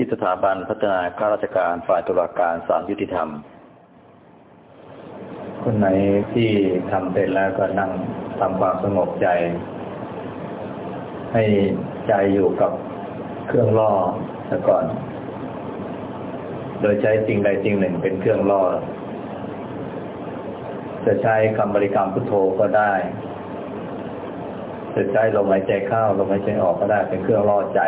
ที่สถาบันพัฒนาข้าราชการฝ่ายตุลาการศาลยุติธรรม คนไหนที่ทำเสร็จแล้วก็นั่งทำความสงบใจ ให้ใจอยู่กับเครื่องล่อซะก่อน โดยใช้สิ่งใดสิ่งหนึ่งเป็นเครื่องล่อ จะใช้คำบริกรรมพุทโธก็ได้จะใช้ลมหายใจเข้าลมหายใจออกก็ได้เป็นเครื่องล่อใจ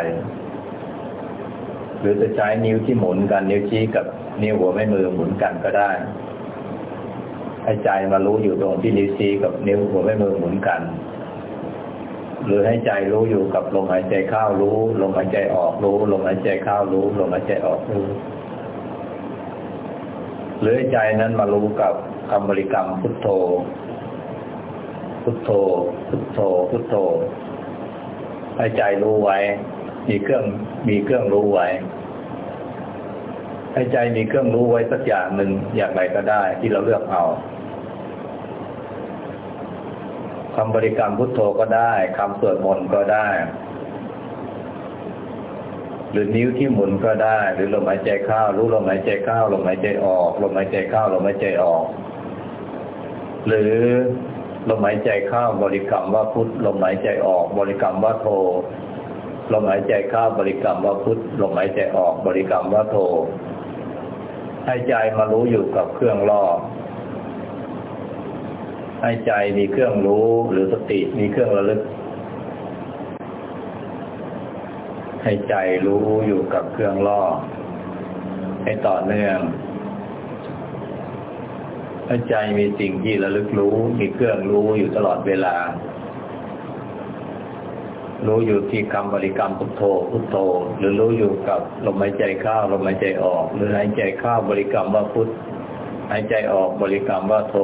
หรือจะใช้นิ้วที่หมุนกันนิ้วชี้กับนิ้วหัวแม่มือหมุนกันก็ได้ ให้ใจมารู้อยู่ตรงที่นิ้วชี้กับนิ้วหัวแม่มือหมุนกัน หรือให้ใจรู้อยู่กับลมหายใจเข้ารู้ลมหายใจออกรู้ลมหายใจเข้ารู้ลมหายใจออกรู้หรือใจนั้นมารู้กับคำบริกรรมพุทโธ พุทโธ พุทโธ พุทโธให้ใจรู้ไว้ มีเครื่อง มีเครื่องรู้ไว้ให้ใจมีเครื่องรู้ไว้สักอย่างหนึ่งอย่างไรก็ได้ที่เราเลือกเอาคำบริกรรมพุทโธก็ได้คำสวดมนต์ก็ได้ หรือนิ้วที่หมุนก็ได้ หรือลมหายใจเข้ารู้ลมหายใจเข้าลมหายใจออกลมหายใจเข้าลมหายใจออก หรือลมหายใจเข้าบริกรรมว่าพุทลมหายใจออก บริกรรมว่าโท ลมหายใจเข้าบริกรรมว่าพุทลมหายใจออกบริกรรมว่าโทให้ใจมารู้อยู่กับเครื่องล่อให้ใจมีเครื่องรู้หรือสติมีเครื่องระลึก ให้ใจรู้อยู่กับเครื่องล่อให้ต่อเนื่อง ให้ใจมีสิ่งที่ระลึกรู้ มีเครื่องรู้อยู่ตลอดเวลา รู้อยู่ที่คำบริกรรมพุทโธพุทโธ หรือรู้อยู่กับลมหายใจเข้าลมหายใจออก หรือหายใจเข้าบริกรรมว่าพุทหายใจออกบริกรรมว่าโธ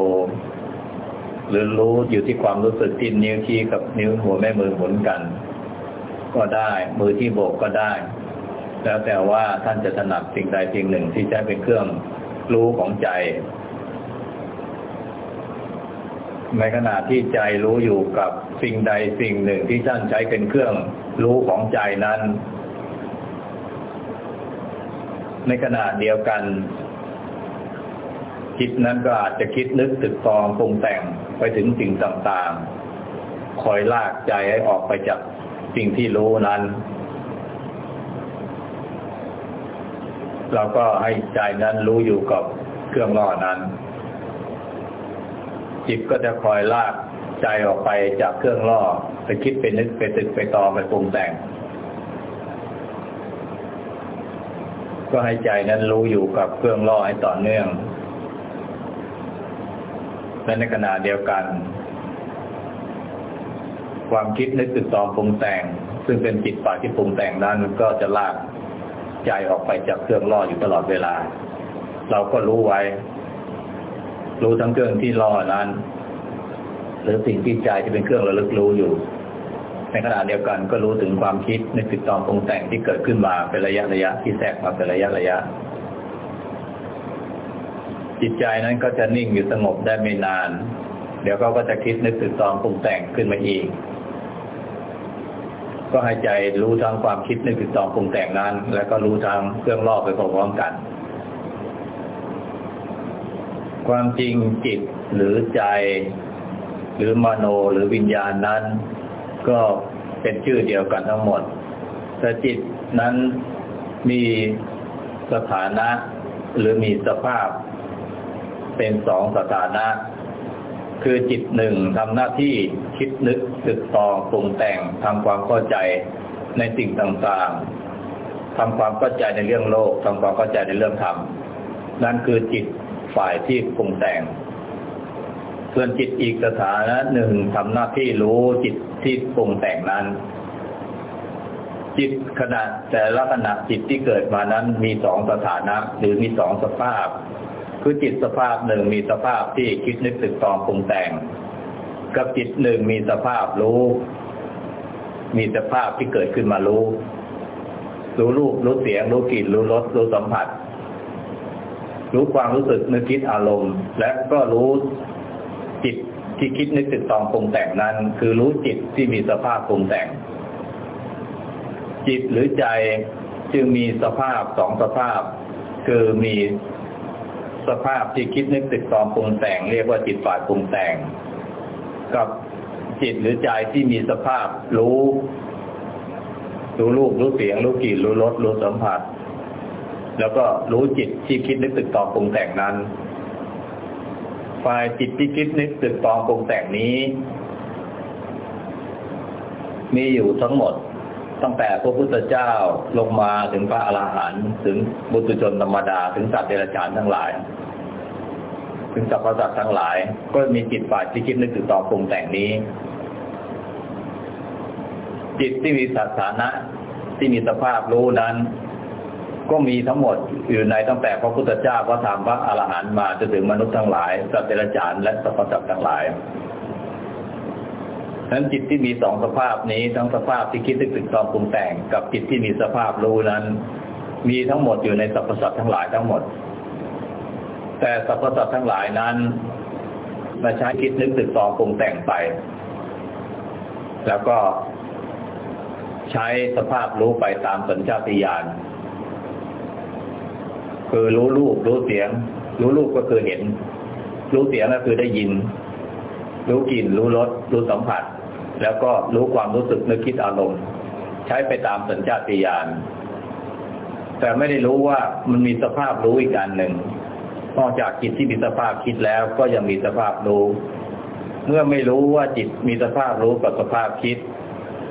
หรือรู้อยู่ที่ความรู้สึกที่นิ้วชี้กับนิ้วหัวแม่มือหมุนกัน ก็ได้มือที่โบกก็ได้ แล้วแต่ว่าท่านจะถนัดสิ่งใดสิ่งหนึ่งที่ใช้เป็นเครื่องรู้ของใจ ในขณะที่ใจรู้อยู่กับสิ่งใดสิ่งหนึ่งที่ท่านใช้เป็นเครื่องรู้ของใจนั้น ในขณะเดียวกัน จิตนั้นก็อาจจะคิดนึกตึกตองปรุงแต่งไปถึงสิ่งต่างๆ คอยลากใจให้ออกไปจากสิ่งที่รู้นั้น เราก็ให้ใจนั้นรู้อยู่กับเครื่องล่อนั้น จิตก็จะคอยลากใจออกไปจากเครื่องล่อไปคิดไปนึกไปตึกไปตอไปปรุงแต่ง ก็ให้ใจนั้นรู้อยู่กับเครื่องล่อให้ต่อเนื่อง และในขณะเดียวกัน ความคิดนึกตึกตอปรุงแต่ง ซึ่งเป็นจิตฝ่าที่ปรุงแต่งนั้นก็จะลากใจออกไปจากเครื่องล่ออยู่ตลอดเวลา เราก็รู้ไว้ รู้ทั้งเครื่องที่ล่อนั้น หรือสิ่งที่ใจที่เป็นเครื่องระลึกรู้อยู่ ในขณะเดียวกันก็รู้ถึงความคิดนึกตึกตองปรุงแต่งที่เกิดขึ้นมาเป็นระยะระยะที่แทรกมาเป็นระยะระยะ จิตใจนั้นก็จะนิ่งอยู่สงบได้ไม่นาน เดี๋ยวก็ก็จะคิดนึกถึงตองปรุงแต่งขึ้นมาอีก ก็ให้ใจรู้ทั้งความคิดนึกถึงตองปรุงแต่งนั้น แล้วก็รู้ทั้งเครื่องล่อไปพร้อมกัน ความจริงจิตหรือใจ หรือมโนหรือวิญญาณนั้น ก็เป็นชื่อเดียวกันทั้งหมด แต่จิตนั้นมีสถานะหรือมีสภาพ เป็นสองสถานะ คือจิตหนึ่งทำหน้าที่คิดนึกตึกตองปรุงแต่งทำความเข้าใจในสิ่งต่างๆทำความเข้าใจในเรื่องโลกทำความเข้าใจในเรื่องธรรมนั่นคือจิต ฝ่ายที่ปรุงแต่ง ส่วนจิตอีกสถานะหนึ่งทำหน้าที่รู้จิตที่ปรุงแต่งนั้น จิตขณะแต่ละขณะจิตที่เกิดมานั้นมีสองสถานะ หรือมีสองสภาพ คือจิตสภาพหนึ่งมีสภาพที่คิดนึกตึกตองปรุงแต่ง กับจิตหนึ่งมีสภาพรู้ มีสภาพที่เกิดขึ้นมารู้รู้รูปรู้เสียงรู้กลิ่นรู้รสรู้สัมผัส รู้ความรู้สึกนึกคิดอารมณ์ และก็รู้จิตที่คิดนึกตึกตองปรุงแต่งนั้น คือรู้จิตที่มีสภาพปรุงแต่ง จิตหรือใจจึงมีสภาพสองสภาพ คือมีสภาพที่คิดนึกติดตองปรุงแต่ง เรียกว่าจิตฝ่ายปรุงแต่ง กับจิตหรือใจที่มีสภาพรู้ รู้รูปรู้เสียงรู้กลิ่นรู้รสรู้สัมผัส แล้วก็รู้จิตที่คิดนึกติดตองปรุงแต่งนั้น ฝ่ายจิตที่คิดนึกติดตองปรุงแต่งนี้ มีอยู่ทั้งหมดตั้งแต่พระพุทธเจ้าลงมาถึงพระอรหันต์ถึงบุตรชนธรรมดา ถึงสัตว์เดรัจฉานทั้งหลาย ถึงสรรพสัตว์ทั้งหลาย ก็มีจิตฝ่ายที่คิดนึกถึงต่อปรุงแต่งนี้ จิตที่มีสัสานะที่มีสภาพรู้นั้น ก็มีทั้งหมดอยู่ในตั้งแต่พระพุทธเจ้าพระธรรมพระอรหันต์มาจนถึงมนุษย์ทั้งหลายสัตว์เดรัจฉานและสรรพสัตว์ทั้งหลายนั้นจิตที่มีสองสภาพนี้ทั้งสภาพที่คิดนึกถึงตอนปรุงแต่ง กับจิตที่มีสภาพรู้นั้น มีทั้งหมดอยู่ในสรรพสัตว์ทั้งหลายทั้งหมด แต่สรรพสัตว์ทั้งหลายนั้นมาใช้คิดนึกถึงตอนปรุงแต่งไป แล้วก็ใช้สภาพรู้ไปตามสัญชาติญาณ คือรู้รูปรู้เสียง รู้รูปก็คือเห็น รู้เสียงก็คือได้ยิน รู้กลิ่น รู้รสรู้สัมผัส แล้วก็รู้ความรู้สึกนึกคิดอารมณ์ ใช้ไปตามสัญชาตญาณแต่ไม่ได้รู้ว่ามันมีสภาพรู้อีกการหนึ่งนอกจากจิตที่มีสภาพคิดแล้วก็ยังมีสภาพรู้ เมื่อไม่รู้ว่าจิตมีสภาพรู้กับสภาพคิด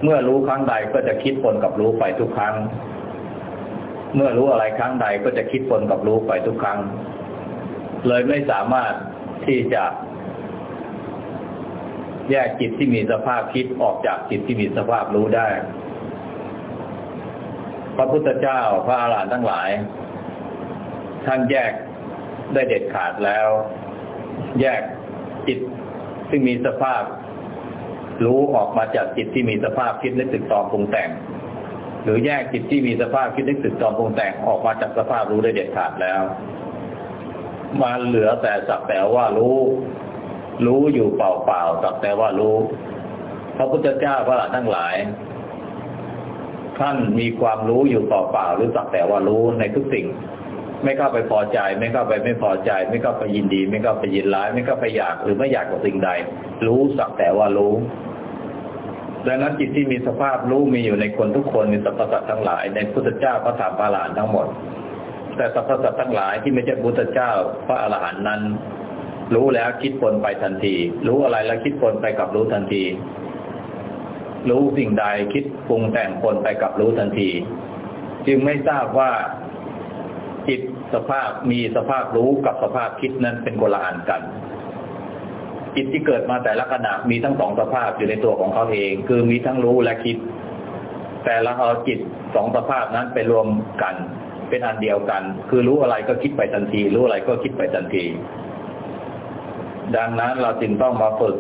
เมื่อรู้ครั้งใดก็จะคิดปนกับรู้ไปทุกครั้ง เมื่อรู้อะไรครั้งใดก็จะคิดปนกับรู้ไปทุกครั้ง เลยไม่สามารถที่จะ แยกจิตที่มีสภาพคิดออกจากจิตที่มีสภาพรู้ได้ พระพุทธเจ้าพระอาหารหันต์ทั้งหลายท่านแยกได้เด็ดขาดแล้ว แยกจิตที่มีสภาพ รู้ออกมาจากจิตที่มีสภาพคิดนึกตึกตองปรุงแต่ง หรือแยกจิตที่มีสภาพคิดนึกตึกตองปรุงแต่งออกมาจากสภาพรู้ได้เด็ดขาดแล้วมาเหลือแต่สักแต่ว่ารู้ รู้อยู่เปล่าๆสักแต่ว่ารู้พระพุทธเจ้าพระหลานทั้งหลาย ท่านมีความรู้อยู่เปล่าๆหรือสักแต่ว่ารู้ในทุกสิ่ง ไม่เข้าไปพอใจ ไม่เข้าไปไม่พอใจ ไม่เข้าไปยินดี ไม่เข้าไปยินร้าย ไม่เข้าไปอยากหรือไม่อยากกับสิ่งใด รู้สักแต่ว่ารู้ ดังนั้นจิตที่มีสภาพรู้มีอยู่ในคนทุกคนมีสรรพสัตว์ทั้งหลาย ในพุทธเจ้าพระธรรมพระหลานทั้งหมด แต่สรรพสัตว์ทั้งหลายที่ไม่ใช่พุทธเจ้าพระอรหันต์นั้น รู้แล้วคิดปนไปทันที รู้อะไรแล้วคิดปนไปกับรู้ทันที รู้สิ่งใดคิดปรุงแต่งปนไปกับรู้ทันที จึงไม่ทราบว่าจิตสภาพมีสภาพรู้กับสภาพคิดนั้นเป็นคนละอันกัน จิตที่เกิดมาแต่ละขณะมีทั้งสองสภาพอยู่ในตัวของเขาเอง คือมีทั้งรู้และคิด แต่ละเอาจิตสองสภาพนั้นไปรวมกัน เป็นอันเดียวกัน คือรู้อะไรก็คิดไปทันที รู้อะไรก็คิดไปทันที ดังนั้นเราจึงต้องมาฝึก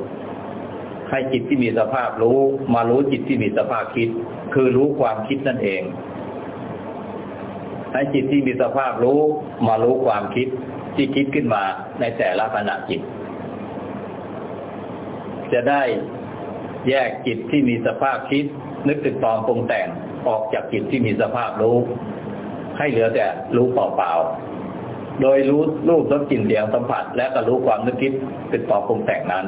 ให้จิตที่มีสภาพรู้ มารู้จิตที่มีสภาพคิด คือรู้ความคิดนั่นเอง ให้จิตที่มีสภาพรู้ มารู้ความคิดที่คิดขึ้นมาในแต่ละขณะจิต จะได้แยกจิตที่มีสภาพคิด นึกตึกตองปรุงแต่งออกจากจิตที่มีสภาพรู้ ให้เหลือแต่รู้เปล่าๆ โดยรู้รูปรสกลิ่นเสียงสัมผัส และก็รู้ความนึกคิดติดต่อปรุงแต่งนั้น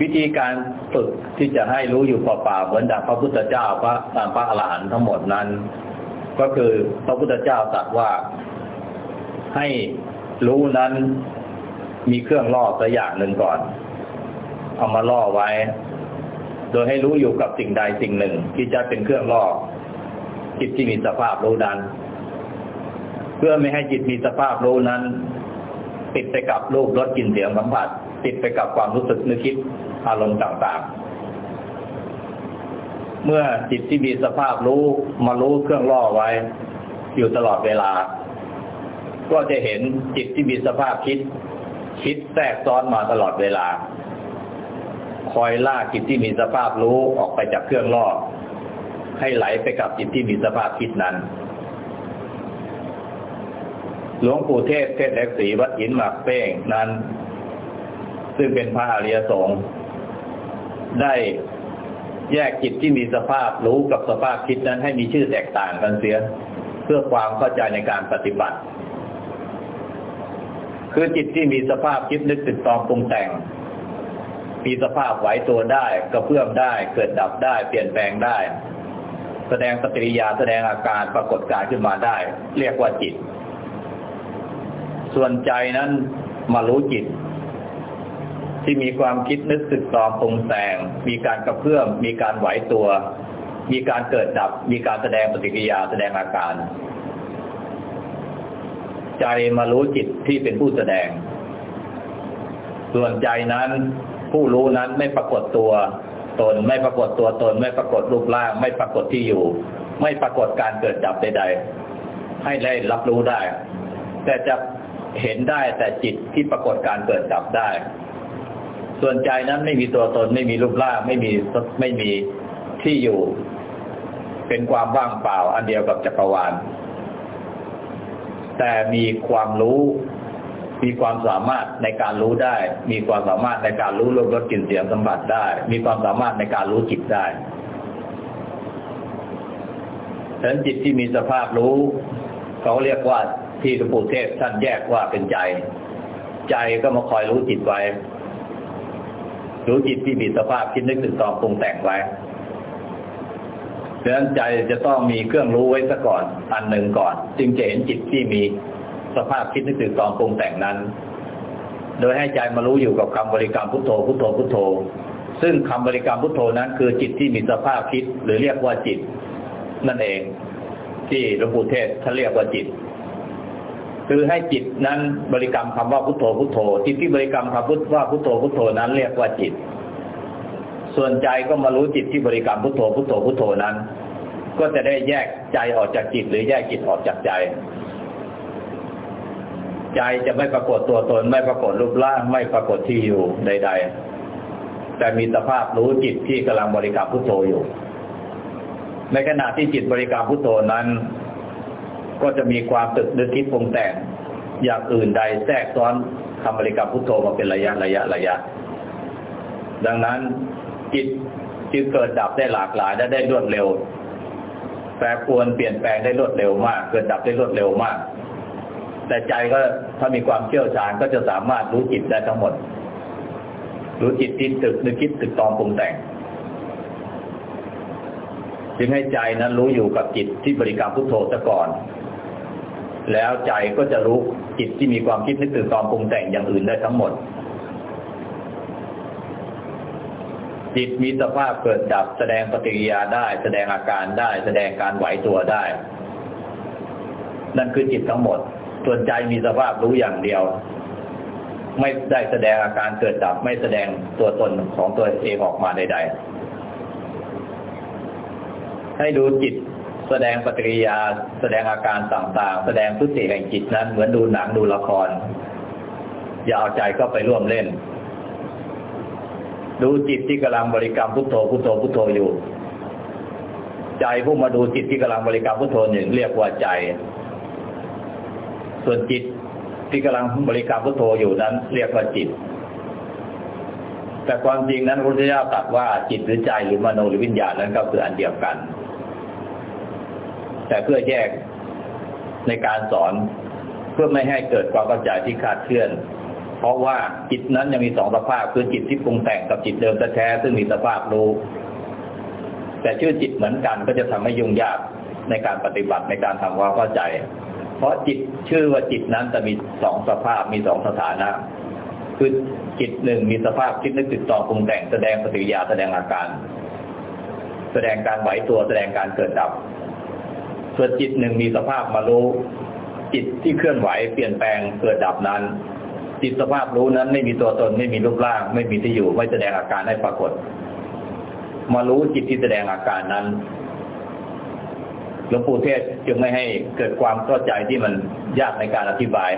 วิธีการฝึกที่จะให้รู้อยู่เปล่าๆเหมือนดังพระพุทธเจ้าพระตามพระอรหันต์ทั้งหมดนั้น ก็คือพระพุทธเจ้าตรัสว่าให้รู้นั้น มีเครื่องล่อสักอย่างหนึ่งก่อน เอามาล่อไว้ โดยให้รู้อยู่กับสิ่งใดสิ่งหนึ่ง ที่จะเป็นเครื่องล่อจิตที่มีสภาพรู้นั้นเพื่อไม่ให้จิตมีสภาพรู้นั้น ติดไปกับรูปรสกลิ่นเสียงสัมผัส ติดไปกับความรู้สึกนึกคิดอารมณ์ต่างๆ เมื่อจิตที่มีสภาพรู้มารู้เครื่องล่อไว้ อยู่ตลอดเวลา ก็จะเห็นจิตที่มีสภาพคิด คิดแทรกซ้อนมาตลอดเวลา คอยล่าจิตที่มีสภาพรู้ออกไปจากเครื่องล่อให้ไหลไปกับจิตที่มีสภาพคิดนั้น หลวงปู่เทศเทศแลกสีวัดหินหมากเป้งนั้น ซึ่งเป็นพระอริยสงฆ์ได้แยกจิตที่มีสภาพรู้กับสภาพคิดนั้นให้มีชื่อแตกต่างกันเสีย เพื่อความเข้าใจในการปฏิบัติ คือจิตที่มีสภาพคิดนึกติดตองปรุงแต่ง มีสภาพไหวตัวได้กระเพื่อมได้ เกิดดับได้ เปลี่ยนแปลงได้ แสดงปฏิกิริยาแสดงอาการปรากฏการขึ้นมาได้ เรียกว่าจิต ส่วนใจนั้นมารู้จิต ที่มีความคิดนึกสึกตองปรุงแต่ง มีการกระเพื่อม มีการไหวตัว มีการเกิดดับ มีการแสดงปฏิกิริยาแสดงอาการ ใจมารู้จิตที่เป็นผู้แสดง ส่วนใจนั้นผู้รู้นั้นไม่ปรากฏตัวตน ไม่ปรากฏตัวตน ไม่ปรากฏรูปร่าง ไม่ปรากฏที่อยู่ ไม่ปรากฏการเกิดดับใดๆ ให้ได้รับรู้ได้ แต่จะเห็นได้แต่จิตที่ปรากฏการเกิดดับได้ ส่วนใจนั้นไม่มีตัวตน ไม่มีรูปร่าง ไม่มีไม่มีที่อยู่ เป็นความว่างเปล่า อันเดียวกับจักรวาล แต่มีความรู้มีความสามารถในการรู้ได้ มีความสามารถในการรู้รสรสกลิ่นเสียงสัมผัสได้ มีความสามารถในการรู้จิตได้ฉะนั้นจิตที่มีสภาพรู้ เขาเรียกว่าที่หลวงปู่เทศท่านแยกว่าเป็นใจ ใจก็มาคอยรู้จิตไว้ รู้จิตที่มีสภาพคิดนึกถึงตองปรุงแต่งไว้ ดังนั้นใจจะต้องมีเครื่องรู้ไว้ซะก่อนอันหนึ่งก่อน จึงจะเห็นจิตที่มีสภาพคิดนึกถึงตองปรุงแต่งนั้น โดยให้ใจมารู้อยู่กับคำบริกรรมพุทโธพุทโธพุทโธ ซึ่งคำบริกรรมพุทโธนั้น คือจิตที่มีสภาพคิดหรือเรียกว่าจิต นั่นเอง ที่หลวงปู่เทศท่านเรียกว่าจิต คือให้จิตนั้นบริกรรมคำว่าพุทโธพุทโธจิตที่บริกรรมคำว่าพุทโธพุทโธนั้นเรียกว่าจิต ส่วนใจก็มารู้จิตที่บริกรรมพุทโธพุทโธพุทโธนั้น ก็จะได้แยกใจออกจากจิตหรือแยกจิตออกจากใจ ใจจะไม่ปรากฏตัวตนไม่ปรากฏรูปร่างไม่ปรากฏที่อยู่ใด ๆ แต่มีสภาพรู้จิตที่กำลังบริกรรมพุทโธอยู่ ในขณะที่จิตบริกรรมพุทโธนั้น ก็จะมีความตึกนึกคิดปรุงแต่งอย่างอื่นใดแทรกซ้อนคำบริกรรมพุทโธมาเป็นระยะระยะระยะ ดังนั้น จิตจึงเกิดดับได้หลากหลายและได้รวดเร็วแปรปรวนเปลี่ยนแปลงได้รวดเร็วมาก เกิดดับได้รวดเร็วมาก แต่ใจก็ถ้ามีความเชี่ยวชาญก็จะสามารถรู้จิตได้ทั้งหมด รู้จิตที่ตึกนึกคิดตึกตองปรุงแต่ง จึงให้ใจนั้นรู้อยู่กับจิตที่บริกรรมพุทโธซะก่อน แล้วใจก็จะรู้จิตที่มีความคิดนึกถึงตอนปรุงแต่งอย่างอื่นได้ทั้งหมด จิตมีสภาพเกิดดับ แสดงปฏิกิริยาได้ แสดงอาการได้ แสดงการไหวตัวได้ นั่นคือจิตทั้งหมด ส่วนใจมีสภาพรู้อย่างเดียว ไม่ได้แสดงอาการเกิดดับ ไม่แสดงตัวตนของตัวเองออกมาใด ๆ ให้ดูจิตแสดงปฏิกิริยา แสดงอาการต่างๆ แสดงพฤติแห่งจิตนั้น เหมือนดูหนังดูละคร อย่าเอาใจเข้าไปร่วมเล่น ดูจิตที่กำลังบริกรรมพุทโธพุทโธพุทโธอยู่ ใจผู้มาดูจิตที่กำลังบริกรรมพุทโธหนึ่งเรียกว่าใจ ส่วนจิตที่กำลังบริกรรมพุทโธอยู่นั้น เรียกว่าจิต แต่ความจริงนั้นพระพุทธเจ้าตรัสว่าจิตหรือใจหรือมโนหรือวิญญาณนั้นก็คืออันเดียวกัน แต่เพื่อแยกในการสอนเพื่อไม่ให้เกิดความเข้าใจที่คาดเคลื่อน เพราะว่าจิตนั้นยังมีสองสภาพ คือจิตที่ปรุงแต่งกับจิตเดิมแท้ซึ่งมีสภาพรู้ แต่ชื่อจิตเหมือนกันก็จะทำให้ยุ่งยากในการปฏิบัติในการทำความเข้าใจ เพราะจิตชื่อว่าจิตนั้นจะมีสองสภาพมีสองสถานะ คือจิตหนึ่งมีสภาพคิดนึกติดต่อปรุงแต่งแสดงปฏิยาแสดงอาการ แสดงการไหวตัวแสดงการเกิดดับ ส่วนจิตหนึ่งมีสภาพมารู้จิตที่เคลื่อนไหวเปลี่ยนแปลงเกิดดับนั้น จิตสภาพรู้นั้นไม่มีตัวตนไม่มีรูปร่าง ไม่มีที่อยู่ ไม่แสดงอาการให้ปรากฏ มารู้จิตที่แสดงอาการนั้นหลวงปู่เทศจึงไม่ให้เกิดความเข้าใจที่มันยากในการอธิบาย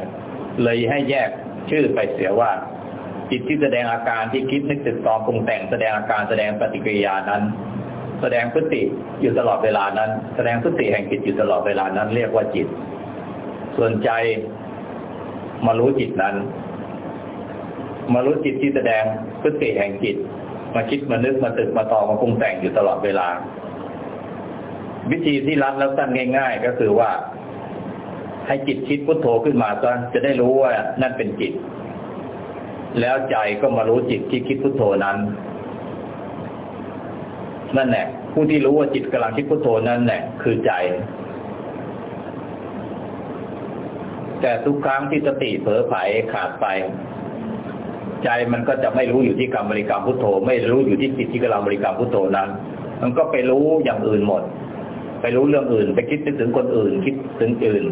เลยให้แยกชื่อไปเสียว่า จิตที่แสดงอาการที่คิดนึกตึกตองปรุงแต่งแสดงอาการแสดงปฏิกิริยานั้น แสดงพฤติอยู่ตลอดเวลานั้น แสดงพฤติแห่งจิตอยู่ตลอดเวลานั้น เรียกว่าจิต ส่วนใจมารู้จิตนั้น มารู้จิตที่แสดงพฤติแห่งจิต มาคิดมานึกมาตึกมาตอมาปรุงแต่งอยู่ตลอดเวลา วิธีที่รัดแล้วสั้นง่าย ๆ ก็คือว่า ให้จิตคิดพุทโธขึ้นมาซะจะได้รู้ว่านั่นเป็นจิต แล้วใจก็มารู้จิตที่คิดพุทโธนั้น นั่นแหละผู้ที่รู้ว่าจิตกำลังคิดพุทโธนั้นแหละคือใจแต่ทุกครั้งที่สติเผลอไผขาดไป ใจมันก็จะไม่รู้อยู่ที่กรรมบริกรรมพุทโธ ไม่รู้อยู่ที่จิตที่กำลังบริกรรมพุทโธนั้น มันก็ไปรู้อย่างอื่นหมด ไปรู้เรื่องอื่น ไปคิดถึงคนอื่น คิดถึงอื่น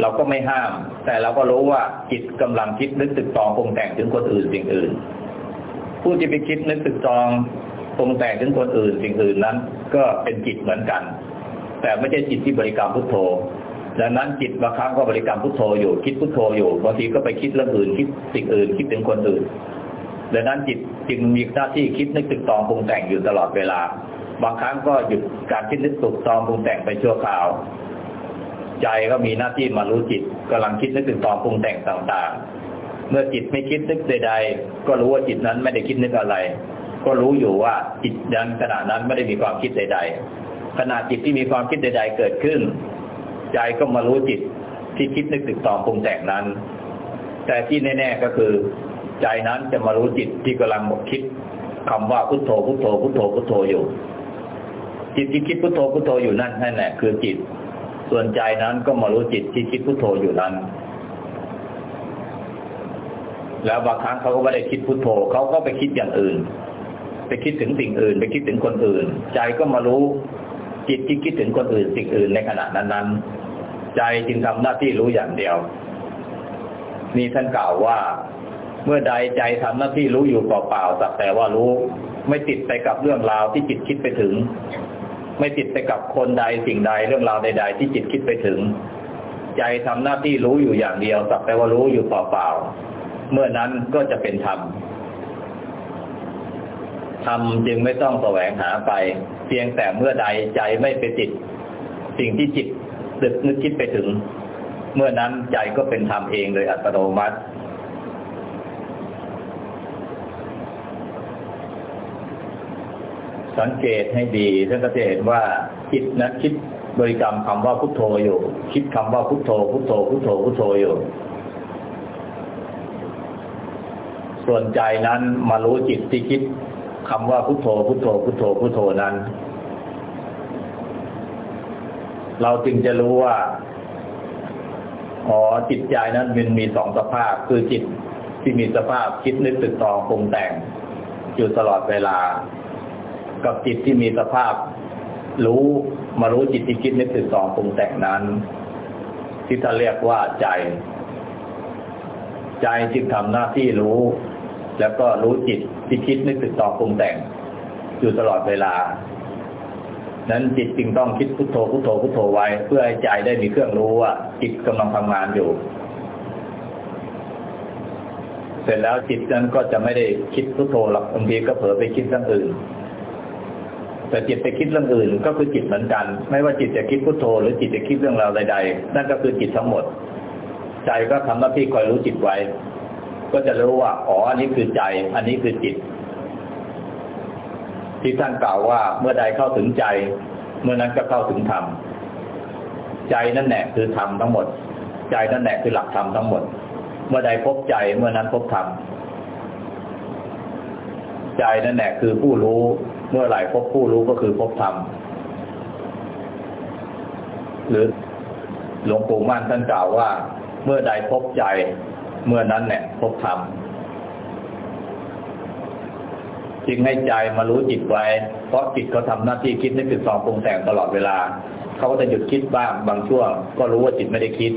เราก็ไม่ห้าม แต่เราก็รู้ว่าจิตกำลังคิดนึกตึกตองปรุงแต่งถึงคนอื่นสิ่งอื่น ผู้ที่ไปคิดนึกตึกตองปรุงแต่งถึงคนอื่นสิ่งอื่นนั้น ก็เป็นจิตเหมือนกัน แต่ไม่ใช่จิตที่บริกรรมพุทโธ ดังนั้นจิตบางครั้งก็บริกรรมพุทโธอยู่ คิดพุทโธอยู่บางทีก็ไปคิดเรื่องอื่น คิดสิ่งอื่น คิดถึงคนอื่น ดังนั้นจิตจึงมีหน้าที่คิดนึกตึกตองปรุงแต่งอยู่ตลอดเวลา บางครั้งก็หยุดการคิดนึกตึกตองปรุงแต่งไปชั่วคราว ใจก็มีหน้าที่มารู้จิตกำลังคิดนึกตึกตองปรุงแต่งต่างๆ เมื่อจิตไม่คิดนึกใด ๆ ก็รู้ว่าจิตนั้นไม่ได้คิดนึกอะไร ก็รู้อยู่ว่าจิตนั้นขณะนั้นไม่ได้มีความคิดใด ๆขณะจิตที่มีความคิดใด ๆ เกิดขึ้น ใจก็มารู้จิตที่คิดนึกตึกตองปรุงแต่งนั้น แต่ที่แน่ ๆก็คือ ใจนั้นจะมารู้จิตที่กำลังคิดคำว่าพุทโธพุทโธพุทโธพุทโธอยู่ จิตที่คิดพุทโธพุทโธอยู่นั่นนั่นแหละคือจิต ส่วนใจนั้นก็มารู้จิตที่คิดพุทโธอยู่นั้น แล้วบางครั้งเขาก็ไม่ได้คิดพุทโธเขาก็ไปคิดอย่างอื่น ไปคิดถึงสิ่งอื่น ไปคิดถึงคนอื่น ใจก็มารู้ จิตที่คิดถึงคนอื่นสิ่งอื่นในขณะนั้นๆ ใจจึงทำหน้าที่รู้อย่างเดียวมีท่านกล่าวว่า เมื่อใดใจทำหน้าที่รู้อยู่เปล่าๆสักแต่ว่ารู้ ไม่ติดไปกับเรื่องราวที่จิตคิดไปถึง ไม่ติดไปกับคนใดสิ่งใดเรื่องราวใด ๆ ที่จิตคิดไปถึง ใจทำหน้าที่รู้อยู่อย่างเดียวสักแต่ว่ารู้อยู่เปล่าๆเมื่อนั้นก็จะเป็นธรรม ธรรมจึงไม่ต้องแสวงหาไป เพียงแต่เมื่อใดใจไม่ไปติด สิ่งที่จิตดึกนึกคิดไปถึง เมื่อนั้นใจก็เป็นธรรมเองโดยอัตโนมัติสังเกตให้ดีท่านก็จะเห็นว่าจิตนั้นคิดบริกรรมคำว่าพุทโธอยู่ คิดคำว่าพุทโธ พุทโธพุทโธพุทโธอยู่ ส่วนใจนั้นมารู้จิตที่คิด คำว่าพุทโธพุทโธพุทโธพุทโธนั้น เราจึงจะรู้ว่าอ๋อจิตใจนั้นมันมีสองสภาพ คือจิตที่มีสภาพคิดนึกตึกตองปรุงแต่งอยู่ตลอดเวลา กับจิตที่มีสภาพ รู้มารู้จิตที่คิดนึกตึกตองปรุงแต่งนั้น ที่ท่านเรียกว่าใจ ใจจึงทำหน้าที่รู้ แล้วก็รู้จิต ที่คิดนึกตึกตอปรุงแต่งอยู่ตลอดเวลา นั้นจิตจึงต้องคิดพุทโธพุทโธพุทโธไว้ เพื่อให้ใจได้มีเครื่องรู้ว่าจิตกำลังทำงานอยู่ เสร็จแล้วจิตนั้นก็จะไม่ได้คิดพุทโธหรอกบางทีก็เผลอไปคิดเรื่องอื่น แต่จิตไปคิดเรื่องอื่น ก็คือจิตเหมือนกัน ไม่ว่าจิตจะคิดพุทโธหรือจิตจะคิดเรื่องราวใดๆนั่นก็คือจิตทั้งหมด ใจก็ทำหน้าที่คอยรู้จิตไว้ ก็จะรู้ว่า อ๋อ อันนี้คือใจ อันนี้คือจิต ที่ท่านกล่าวว่าเมื่อใดเข้าถึงใจ เมื่อนั้นก็เข้าถึงธรรม ใจนั่นแหละคือธรรมทั้งหมด ใจนั่นแหละคือหลักธรรมทั้งหมด เมื่อใดพบใจ เมื่อนั้นพบธรรม ใจนั่นแหละคือผู้รู้ เมื่อไหร่พบผู้รู้ก็คือพบธรรม หรือหลวงปู่มั่นท่านกล่าวว่า เมื่อใดพบใจ เมื่อนั้นเนี่ยพบธรรมจึงให้ใจมารู้จิตไว้ เพราะจิตเขาทาหน้าที่คิดนึกถึงสองปรุงแต่งตลอดเวลา เขาก็จะหยุดคิดบ้างบางช่วง ก็รู้ว่าจิตไม่ได้คิด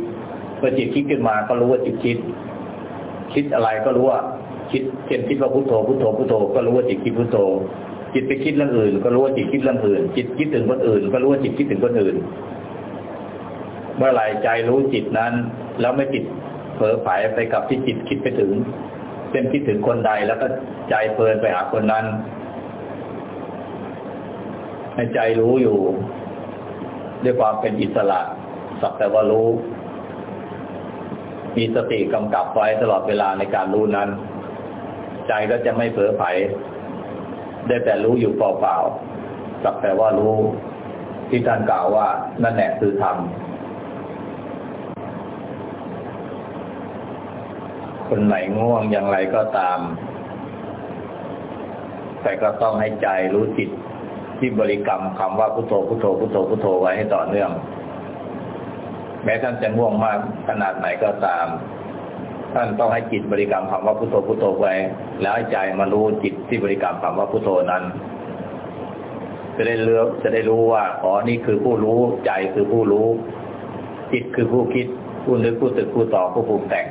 เมื่อจิตคิดขึ้นมาก็รู้ว่าจิตคิด คิดอะไรก็รู้ว่าคิดเช่นคิดว่าพุทโธพุทโธพุทโธก็รู้ว่าจิตคิดพุทโธ จิตไปคิดเรื่องอื่น ก็รู้ว่าจิตคิดเรื่องอื่น จิตคิดถึงคนอื่น ก็รู้ว่าจิตคิดถึงคนอื่น เมื่อไหร่ใจรู้จิตนั้น แล้วไม่ติด ลอไผไปกับที่จิตคิดไปถึงเป็นคิดถึงคนใดแล้วก็ใจเพลินไปหาคนนั้นให้ใจรู้อยู่ ด้วยความเป็นอิสระ สักแต่ว่ารู้ มีสติกำกับไว้ตลอดเวลาในการรู้นั้น ใจก็จะไม่เผลอไผได้แต่รู้อยู่เปล่าๆสักแต่ว่ารู้ที่ท่านกล่าวว่านั่นแหละคือธรรม คนไหนง่วงอย่างไรก็ตาม แต่ก็ต้องให้ใจรู้จิตที่บริกรรมคำว่าพุทโธพุทโธพุทโธพุทโธไว้ให้ต่อเนื่อง แม้ท่านจะง่วงมากขนาดไหนก็ตาม ท่านต้องให้จิตบริกรรมคำว่าพุทโธพุทโธไว้ แล้วให้ใจมารู้จิตที่บริกรรมคำว่าพุทโธนั้น จะได้เลือกจะได้รู้ว่าอ๋อนี่คือผู้รู้ใจคือผู้รู้ จิตคือผู้คิดผู้นึกผู้ตึกผู้ต่อผู้ปรุงแต่ง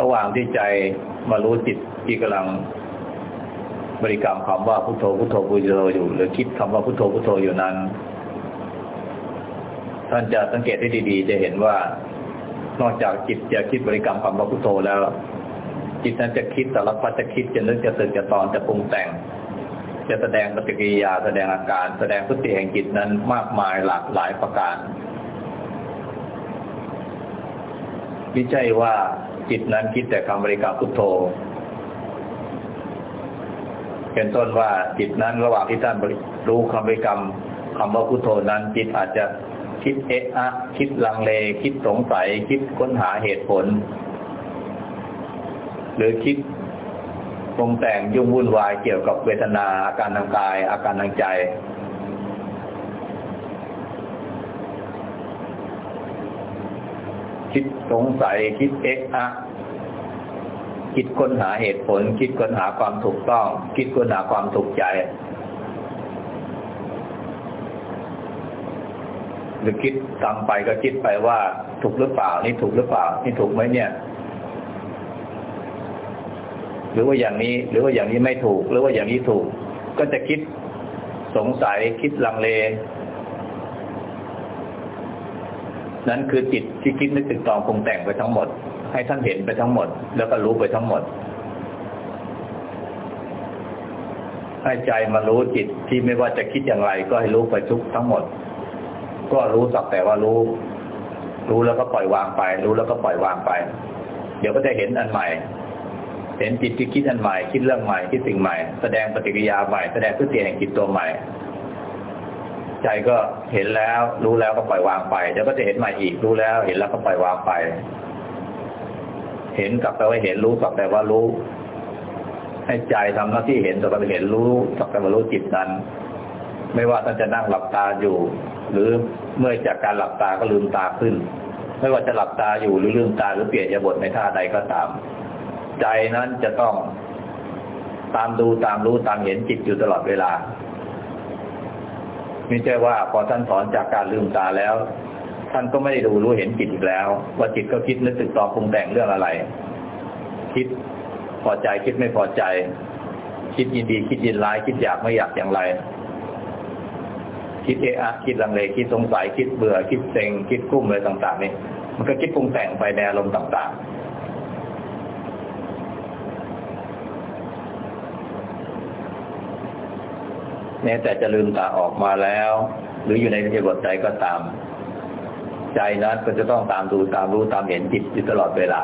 ระหว่างที่ใจมารู้จิตที่กำลังบริกรรมคำว่าพุทโธพุทโธพุทโธอยู่ หรือคิดคำว่าพุทโธพุทโธอยู่นั้น ท่านจะสังเกตได้ดี ๆ จะเห็นว่านอกจากจิตจะคิดบริกรรมคำว่าพุทโธแล้ว จิตนั้นจะคิดสารพัดจะคิดจะนึกจะตึกจะตอนจะปรุงแต่ง จะแสดงปฏิกิริยา แสดงอาการ แสดงพฤติแห่งจิตนั้นมากมายหลากหลายประการ ไม่ใช่ว่าจิตนั้นคิดแต่คำบริกรรมพุทโธเป็นต้นว่าจิตนั้นระหว่างที่ท่านรู้คำบริกรรมคำว่าพุทโธนั้น จิตอาจจะคิดเอะอะคิดลังเล คิดสงสัย คิดค้นหาเหตุผล หรือคิดปรงแต่งยุ่งวุ่นวายเกี่ยวกับเวทนาอาการทางกาย อาการทางใจ คิดสงสัย คิดเอ็กอะคิดค้นหาเหตุผล คิดค้นหาความถูกต้อง คิดค้นหาความถูกใจ หรือคิดตามไปก็คิดไปว่า ถูกหรือเปล่า นี่ถูกหรือเปล่า นี่ถูกไหมเนี่ย หรือว่าอย่างนี้ หรือว่าอย่างนี้ไม่ถูก หรือว่าอย่างนี้ถูก ก็จะคิดสงสัยคิดลังเล นั้นคือจิตที่คิดนึกตึกตองปรุงแต่งไปทั้งหมด ให้ท่านเห็นไปทั้งหมด แล้วก็รู้ไปทั้งหมด ให้ใจมารู้จิตที่ไม่ว่าจะคิดอย่างไร ก็ให้รู้ไปทุกทั้งหมด ก็รู้สักแต่ว่ารู้ รู้แล้วก็ปล่อยวางไป รู้แล้วก็ปล่อยวางไป เดี๋ยวก็จะเห็นอันใหม่ เห็นจิตที่คิดอันใหม่ คิดเรื่องใหม่คิดสิ่งใหม่ แสดงปฏิกิริยาใหม่แสดงพฤติแห่งจิตตัวใหม่ ใจก็เห็นแล้ว รู้แล้วก็ปล่อยวางไปเดี๋ยวก็จะเห็นใหม่อีกรู้แล้ว เห็นแล้วก็ปล่อยวางไป เห็นกับแปว่าเห็นรู้กับแปว่ารู้ ให้ใจทำหน้าที่เห็นต่อไปเห็นรู้กับแปว่ารู้จิตนั้น ไม่ว่าท่านจะนั่งหลับตาอยู่ หรือเมื่อจากการหลับตาก็ลืมตาขึ้น ไม่ว่าจะหลับตาอยู่หรือลืมตาหรือเปลี่ยนยาบทในท่าใดก็ตาม ใจนั้นจะต้องตามดูตามรู้ตามเห็นจิตอยู่ตลอดเวลา ไม่ใช่ว่าพอท่านสอนจากการลืมตาแล้ว ท่านก็ไม่ได้ดูรู้เห็นจิตอีกแล้ว ว่าจิตก็คิดนึกตึกตอปรุงแต่งเรื่องอะไร คิดพอใจคิดไม่พอใจ คิดยินดีคิดยินร้าย คิดอยากไม่อยากอย่างไร คิดเอะอะคิดลังเลคิดสงสัยคิดเบื่อ คิดเซ็งคิดกุ้มอะไรต่าง ๆ นี่มันก็คิดปรุงแต่งไปในอารมณ์ต่าง ๆ แม้แต่จะลืมตาออกมาแล้ว หรืออยู่ในเทบทใจก็ตาม ใจนั้นก็จะต้องตามดูตามรู้ตามเห็นจิตอยู่ตลอดเวลา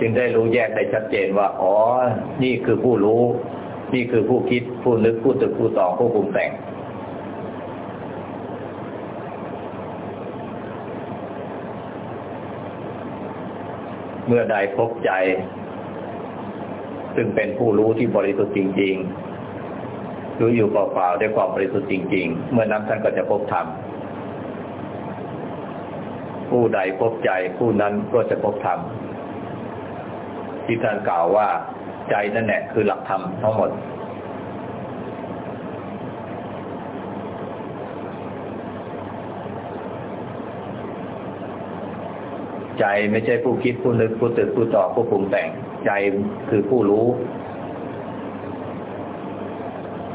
จึงได้รู้แยกได้ชัดเจนว่า อ๋อ นี่คือผู้รู้ นี่คือผู้คิด ผู้นึกผู้ตึกผู้ตองผู้ปรุงแต่งเมื่อใดพบใจ ซึ่งเป็นผู้รู้ที่บริสุทธิ์จริง ๆ รู้อยู่เปล่าๆด้วยความบริสุทธิ์จริง ๆ เมื่อนั้นท่านก็จะพบธรรมผู้ใดพบใจผู้นั้นก็จะพบธรรมที่ท่านกล่าวว่าใจนั่นแหละคือหลักธรรมทั้งหมด ใจไม่ใช่ผู้คิดผู้นึกผู้ตึกผู้ต่อผู้ปรุงแต่ง ใจคือผู้รู้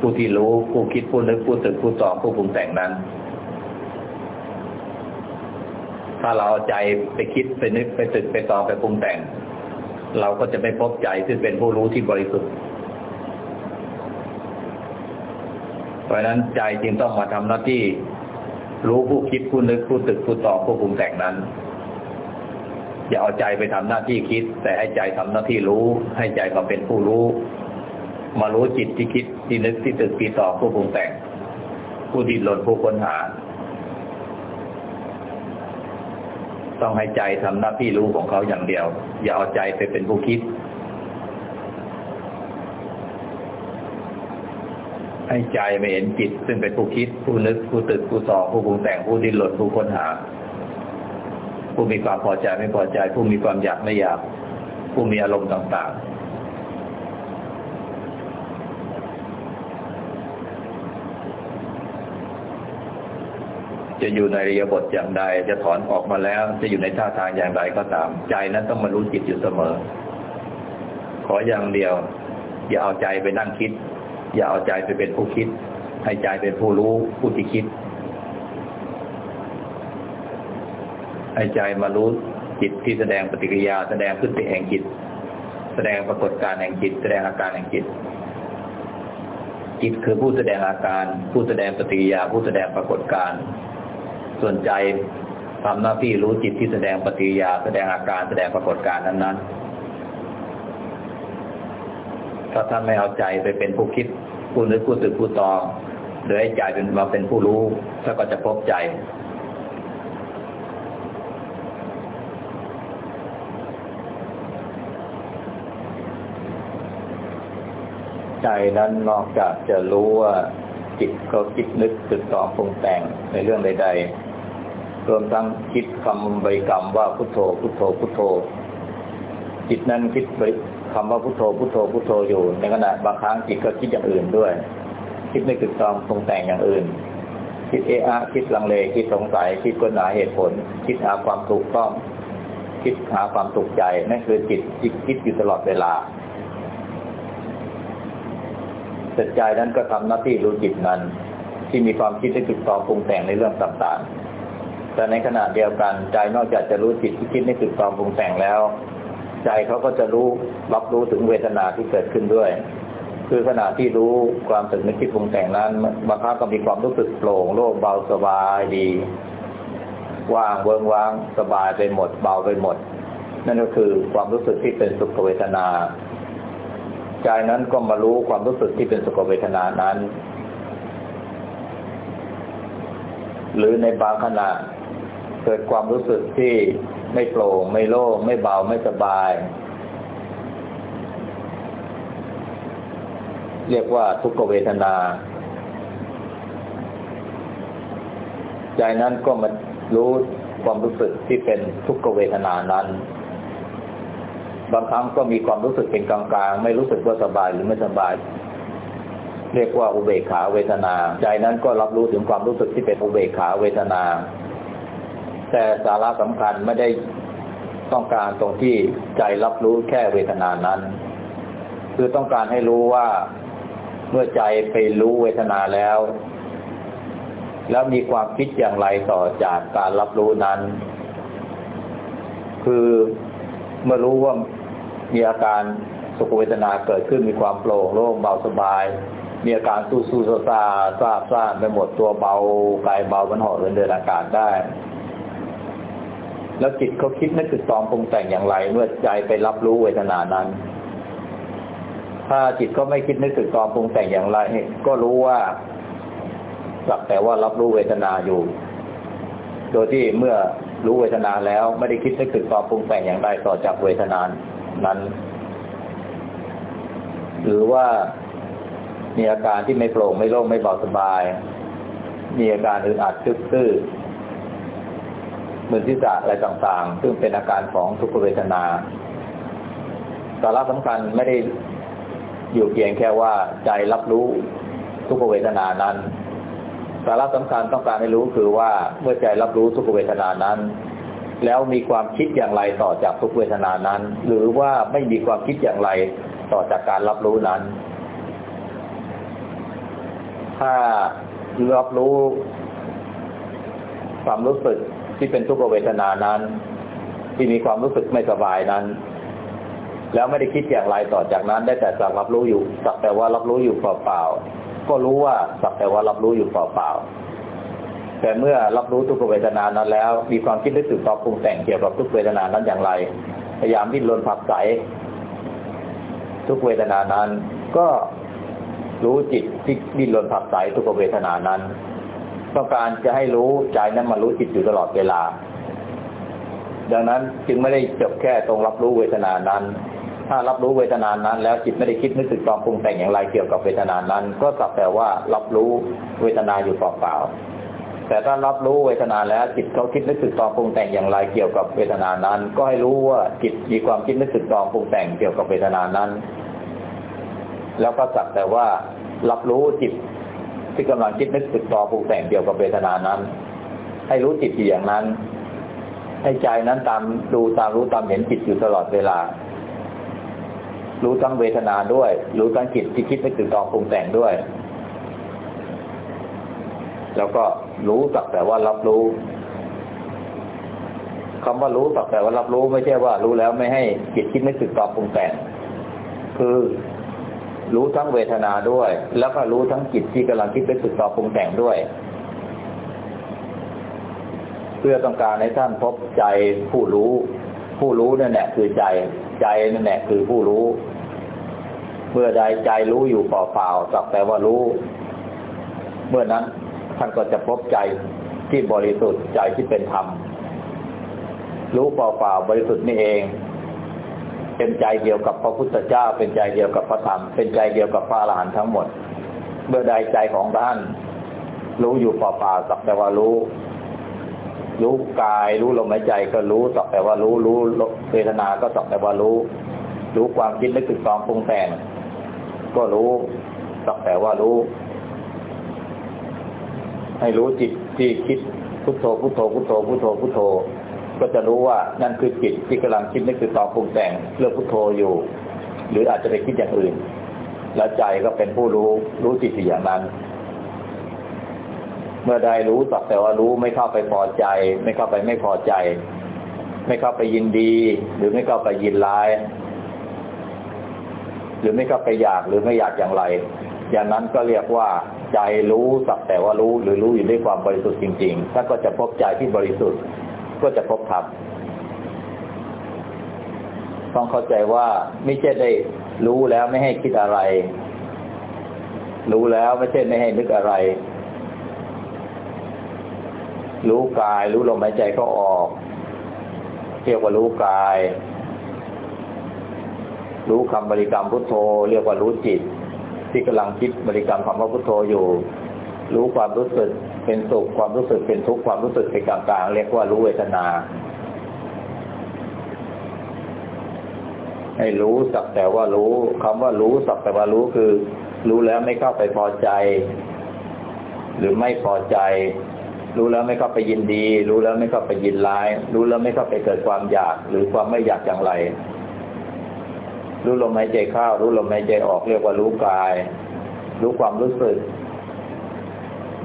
ผู้ที่รู้ผู้คิดผู้นึกผู้ตึกผู้ตอบผู้ปรุงแต่งนั้น ถ้าเราใจไปคิดไปนึกไปตึกไปตอบไปปรุงแต่ง เราก็จะไม่พบใจซึ่งเป็นผู้รู้ที่บริสุทธิ์เพราะนั้นใจจึงต้องมาทำหน้าที่ รู้ผู้คิดผู้นึกผู้ตึกผู้ตอบผู้ปรุงแต่งนั้นอย่าเอาใจไปทำหน้าที่คิด แต่ให้ใจทำหน้าที่รู้ ให้ใจมาเป็นผู้รู้ มารู้จิตที่คิดที่นึกที่ตึกที่ต่อผู้ปรุงแต่ง ผู้ดิ้นรนผู้ค้นหา ต้องให้ใจทำหน้าที่รู้ของเขาอย่างเดียว อย่าเอาใจไปเป็นผู้คิด ให้ใจไม่เห็นจิตซึ่งเป็นผู้คิด ผู้นึกผู้ตึกผู้ต่อผู้ปรุงแต่งผู้ดิ้นรนผู้ค้นหา ผู้มีความพอใจไม่พอใจ ผู้มีความอยากไม่อยาก ผู้มีอารมณ์ต่าง ๆ จะอยู่ในริยบทอย่างใด จะถอนออกมาแล้ว จะอยู่ในท่าทางอย่างใดก็ตาม ใจนั้นต้องมารู้จิตอยู่เสมอ ขออย่างเดียว อย่าเอาใจไปนั่งคิด อย่าเอาใจไปเป็นผู้คิด ให้ใจเป็นผู้รู้ผู้ที่คิด ให้ใจมารู้จิตที่แสดงปฏิกิริยา แสดงพฤติแห่งจิต แสดงปรากฏการแห่งจิต แสดงอาการแห่งจิตจิตคือผู้แสดงอาการ ผู้แสดงปฏิกิริยาผู้แสดงปรากฏการ ส่วนใจทำหน้าที่รู้จิตที่แสดงปฏิยา แสดงอาการแสดงปรากฏการณ์นั้นๆ ถ้าท่านไม่เอาใจไปเป็นผู้คิดผู้นึกผู้ตึกผู้ตองโดยให้ใจเป็นมาเป็นผู้รู้ถ้าก็จะพบใจใจนั้นนอกจากจะรู้ว่าจิตเขาคิดนึกตึกตองปรุงแต่งในเรื่องใด ๆ รวมทั้งคิดคำบริกรรมว่าพุทโธพุทโธพุทโธ จิตนั้นคิดคำว่าพุทโธพุทโธพุทโธอยู่ ในขณะบางครั้งจิตก็คิดอย่างอื่นด้วย คิดไม่ตึกตองปรุงแต่งอย่างอื่น คิดเอะคิดลังเลคิดสงสัยคิดก้นหาเหตุผล คิดหาความถูกต้อง คิดหาความถูกใจนั่นคือจิตจิตคิดอยู่ตลอดเวลาแต่ใจนั้นก็ทำหน้าที่รู้จิตนั้น ที่มีความคิดที่ติดต่อปรุงแต่งในเรื่องต่างๆ แต่ในขณะเดียวกันใจนอกจากจะรู้จิตที่คิดในติดต่อปรุงแต่งแล้ว ใจเขาก็จะรู้รับรู้ถึงเวทนาที่เกิดขึ้นด้วย คือขณะที่รู้ความสึกนึกคิดปรุงแต่งนั้นบางครั้งก็มีความรู้สึกโปร่งโล่งเบาสบายดีว่างเวิงว่างสบายไปหมดเบาไปหมด นั่นก็คือความรู้สึกที่เป็นสุขเวทนา ใจนั้นก็มารู้ความรู้สึกที่เป็นสุขเวทนานั้น หรือในบางขณะ เกิดความรู้สึกที่ไม่โปร่งไม่โล่งไม่เบาไม่สบาย เรียกว่าทุกขเวทนา ใจนั้นก็มารู้ความรู้สึกที่เป็นทุกขเวทนานั้น บางครั้งก็มีความรู้สึกเป็นกลางๆ ไม่รู้สึกว่าสบายหรือไม่สบาย เรียกว่าอุเบกขาเวทนา ใจนั้นก็รับรู้ถึงความรู้สึกที่เป็นอุเบกขาเวทนา แต่สาระสำคัญไม่ได้ต้องการตรงที่ใจรับรู้แค่เวทนานั้น คือต้องการให้รู้ว่าเมื่อใจไปรู้เวทนาแล้ว แล้วมีความคิดอย่างไรต่อจากการรับรู้นั้น คือเมื่อรู้ว่ามีอาการสุขเวทนาเกิดขึ้นมีความโปร่งโล่งเบาสบาย มีอาการสู้สู้ซาซาซาซาไปหมดตัวเบากายเบามันห่อเดินเดินอากาศได้ แล้วจิตเขาคิดนึกถึงตองปรุงแต่งอย่างไร เมื่อใจไปรับรู้เวทนานั้น ถ้าจิตก็ไม่คิดนึกถึงตองปรุงแต่งอย่างไร ก็รู้ว่าสักแต่ว่ารับรู้เวทนาอยู่ โดยที่เมื่อรู้เวทนาแล้วไม่ได้คิดนึกถึงตองปรุงแต่งอย่างไรต่อจากเวทนานั้น หรือว่ามีอาการที่ไม่โปร่งไม่โล่งไม่เบาสบาย มีอาการอึดอัดตึก ตื้อมือที่จะอะไรต่างๆ ซึ่งเป็นอาการของทุกขเวทนาสาระสำคัญไม่ได้อยู่เพียงแค่ว่าใจรับรู้ทุกขเวทนานั้น สาระสำคัญต้องการให้รู้คือว่าเมื่อใจรับรู้ทุกขเวทนานั้น แล้วมีความคิดอย่างไรต่อจากทุกเวทนานั้น หรือว่าไม่มีความคิดอย่างไรต่อจากการรับรู้นั้น ถ้ารับรู้ความรู้สึก ที่เป็นทุกขเวทนานั้น ที่มีความรู้สึกไม่สบายนั้น แล้วไม่ได้คิดอย่างไรต่อจากนั้น ได้แต่สักรับรู้อยู่ สักแต่ว่ารับรู้อยู่เปล่าๆก็รู้ว่าสักแต่ว่ารับรู้อยู่เปล่าๆแต่เมื่อรับรู้ทุกเวทนานั้น แล้ว มีความคิดนึกถึงต่อปรุงแต่งเกี่ยวกับทุกเวทนานั้นอย่างไร พยายามดิ้นรนผักใสทุกเวทนานั้น ก็รู้จิตที่ดิ้นรนผักใสทุกเวทนานั้น ต้องการจะให้รู้ใจนั้นมารู้จิตอยู่ตลอดเวลา ดังนั้นจึงไม่ได้จบแค่ตรงรับรู้เวทนานั้น ถ้ารับรู้เวทนานั้น แล้วจิตไม่ได้คิดนึกถึงตอมปรุงแต่งอย่างไรเกี่ยวกับเวทนานั้น ก็สักแต่ว่ารับรู้เวทนาอยู่เปล่าๆแต่ถ้ารับรู้เวทนาแล้วจิตเขาคิดนึกถึงตอมปรุงแต่งอย่างไรเกี่ยวกับเวทนานั้น ก็ให้รู้ว่าจิตมีความคิดนึกถึงตอมปรุงแต่งเกี่ยวกับเวทนานั้น แล้วก็สักแต่ว่ารับรู้จิต ที่กำลังคิดนึกสึกต่อปรุงแต่งเกี่ยวกับเวทนานั้น ให้รู้จิตอย่างนั้น ให้ใจนั้นตามดูตามรู้ตามเห็นจิตอยู่ตลอดเวลา รู้ทั้งเวทนาด้วย รู้ทั้งจิตที่คิดนึกสึกต่อปรุงแต่งด้วย แล้วก็รู้สักแต่ว่ารับรู้คำว่ารู้สักแต่ว่ารับรู้ไม่ใช่ว่ารู้แล้วไม่ให้จิตคิดนึกสึกต่อปรุงแต่ง คือ รู้ทั้งเวทนาด้วย แล้วก็รู้ทั้งจิตที่กำลังคิดไปสึกต่อปรุงแต่งด้วย เพื่อต้องการให้ท่านพบใจผู้รู้ ผู้รู้นั่นแหละคือใจใจนั่นแหละคือผู้รู้เมื่อใดใจรู้อยู่เปล่าๆสักแต่ว่ารู้ เมื่อนั้นท่านก็จะพบใจที่บริสุทธิ์ใจที่เป็นธรรมรู้เปล่าๆบริสุทธิ์นี่เอง เป็นใจเดียวกับพระพุทธเจ้า เป็นใจเดียวกับพระธรรม เป็นใจเดียวกับพระอรหันต์ทั้งหมดเมื่อใดใจของท่าน รู้อยู่เปล่าๆสักแต่ว่ารู้ รู้กาย รู้ลมหายใจก็รู้สักแต่ว่ารู้รู้เวทนา ก็สักแต่ว่ารู้ รู้ความคิดนึกถึงความปรุงแต่งก็รู้สักแต่ว่ารู้ ให้รู้จิตที่คิดพุทโธพุทโธพุทโธพุทโธพุทโธ ก็จะรู้ว่านั่นคือจิตที่กำลังคิดนึกคือต่อปรุงแต่งเรื่องพุทโธอยู่ หรืออาจจะไปคิดอย่างอื่น แล้วใจก็เป็นผู้รู้รู้จิตอย่างนั้น เมื่อใดรู้สักแต่ว่ารู้ไม่เข้าไปพอใจ ไม่เข้าไปไม่พอใจ ไม่เข้าไปยินดี หรือไม่เข้าไปยินร้าย หรือไม่เข้าไปอยากหรือไม่อยากอย่างไร อย่างนั้นก็เรียกว่าใจรู้สักแต่ว่ารู้หรือรู้อยู่ด้วยความบริสุทธิ์จริงๆถ้าก็จะพบใจที่บริสุทธิ์ ก็จะพบธรรมต้องเข้าใจว่าไม่ใช่ได้รู้แล้วไม่ให้คิดอะไร รู้แล้วไม่ใช่ไม่ให้นึกอะไร รู้กาย รู้ลมหายใจก็ออกเรียกว่ารู้กาย รู้คำบริกรรมพุทโธ เรียกว่ารู้จิต ที่กำลังคิดบริกรรมคำว่าพุทโธอยู่ รู้ความรู้สึกเป็นสุขความรู้สึกเป็นทุกข์ความรู้สึกเป็นกลางๆเรียกว่ารู้เวทนา ให้รู้สักแต่ว่ารู้คำว่ารู้สักแต่ว่ารู้คือ รู้แล้วไม่เข้าไปพอใจ หรือไม่พอใจ รู้แล้วไม่เข้าไปยินดี รู้แล้วไม่เข้าไปยินร้าย รู้แล้วไม่เข้าไปเกิดความอยาก หรือความไม่อยากอย่างไร รู้ลมหายใจเข้ารู้ลมหายใจออกเรียกว่ารู้กาย รู้ความรู้สึก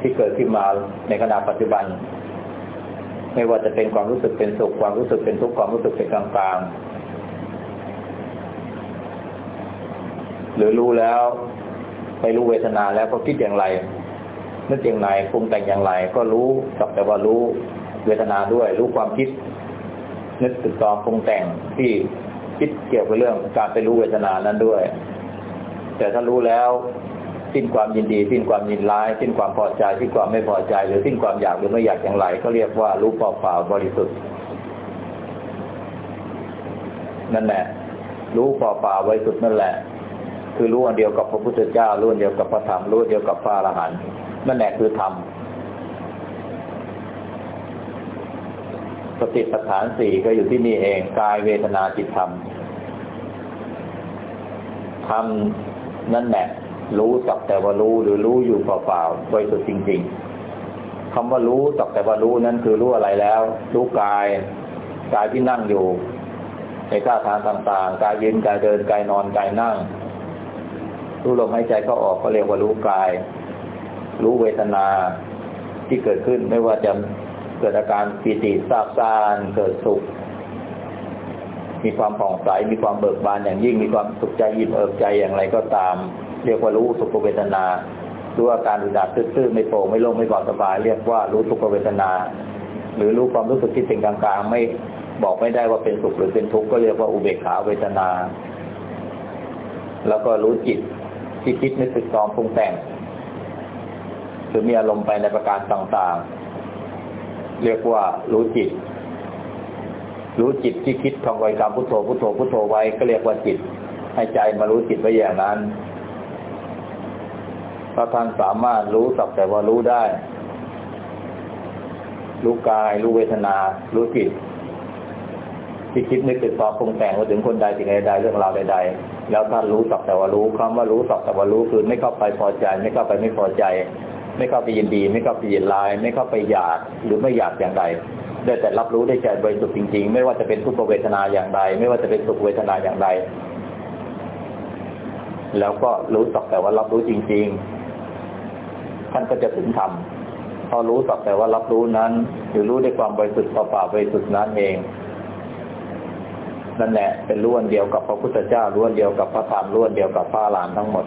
ที่เกิดขึ้นมาในขณะปัจจุบัน ไม่ว่าจะเป็นความรู้สึกเป็นสุขความรู้สึกเป็นทุกข์ความรู้สึกเป็นกลางๆหรือรู้แล้วไปรู้เวทนาแล้วก็คิดอย่างไรนึกอย่างไรปรุงแต่งอย่างไร ก็รู้สักแต่ว่ารู้เวทนาด้วย รู้ความคิด นึกตึกตองปรุงแต่งที่คิดเกี่ยวกับเรื่องการไปรู้เวทนานั้นด้วย แต่ถ้ารู้แล้ว สิ้นความยินดี สิ้นความยินร้าย สิ้นความพอใจ สิ้นความไม่พอใจ หรือสิ้นความอยากหรือไม่อยากอย่างไรก็เรียกว่ารู้เปล่าเปล่าบริสุทธิ์นั่นแหละ รู้เปล่าเปล่าบริสุทธิ์นั่นแหละ คือรู้อันเดียวกับพระพุทธเจ้ารู้อันเดียวกับพระธรรมรู้เดียวกับพระอรหันต์นั่นแหละคือธรรมสติปัฏฐานสี่ก็อยู่ที่นี่เองกายเวทนาจิตธรรมธรรมนั่นแหละ รู้สักแต่ว่ารู้หรือรู้อยู่เปล่าๆโดยสุดจริง ๆคำว่ารู้สักแต่ว่ารู้นั้นคือรู้อะไรแล้ว รู้กายกายที่นั่งอยู่ ในท่าทางต่างๆ กายยืนกายเดินกายนอนกายนั่ง รู้ลมหายใจเข้าออกก็เรียกว่ารู้กาย รู้เวทนาที่เกิดขึ้นไม่ว่าจะเกิดอาการปีติซาบซ่านเกิดสุข มีความผ่องใสมีความเบิกบานอย่างยิ่งมีความสุขใจยิ้มเอิบใจอย่างไรก็ตาม เรียกว่ารู้สุขเวทนาหรู้อาการอึดอัดตื้อๆไม่โปร่งไม่โล่งไม่เบาสบาย เรียกว่ารู้ทุขเวทนา หรือรู้ความรู้สึกที่เป็นกลางๆไม่บอกไม่ได้ว่าเป็นสุขหรือเป็นทุกข์ก็เรียกว่าอุเบกขาเวทนา แล้วก็รู้จิตที่คิดนึกสึกซ้อมปรุงแต่งหรือมีอารมณ์ไปในประการต่างๆ เรียกว่ารู้จิต รู้จิตที่คิดท่องไวกรรมพุทโธพุทโธพุทโธไว้ก็เรียกว่าจิต ให้ใจมารู้จิตไว้อย่างนั้น ถ้าท่านสามารถรู้สักแต่ว่ารู้ได้ รู้กาย รู้เวทนา รู้จิตที่คิดนึกติดต่อปรุงแต่งว่าถึงคนใดสิ่งใดเรื่องราวใด ๆ แล้วท่านรู้สักแต่ว่ารู้คำว่ารู้สักแต่ว่ารู้คือไม่เข้าไปพอใจ ไม่เข้าไปไม่พอใจ ไม่เข้าไปยินดี ไม่เข้าไปยินลาย ไม่เข้าไปอยากหรือไม่อยากอย่างใดได้แต่รับรู้ได้ใจบริสุทธิ์จริง ๆ ไม่ว่าจะเป็นทุกขเวทนาอย่างใด ไม่ว่าจะเป็นสุขเวทนาอย่างใด แล้วก็รู้สักแต่ว่ารับรู้จริง ๆานก็จะถึงธรรมพอรู้สักแต่ว่ารับรู้นั้น หรือรู้ด้วยความบริสุทธิ์เปล่าบริสุทธิ์นั้นเองนั่นแหละเป็นล้วนเดียวกับพระพุทธเจ้าล้วนเดียวกับพระธรรมล้วนเดียวกับพระลานทั้งหมด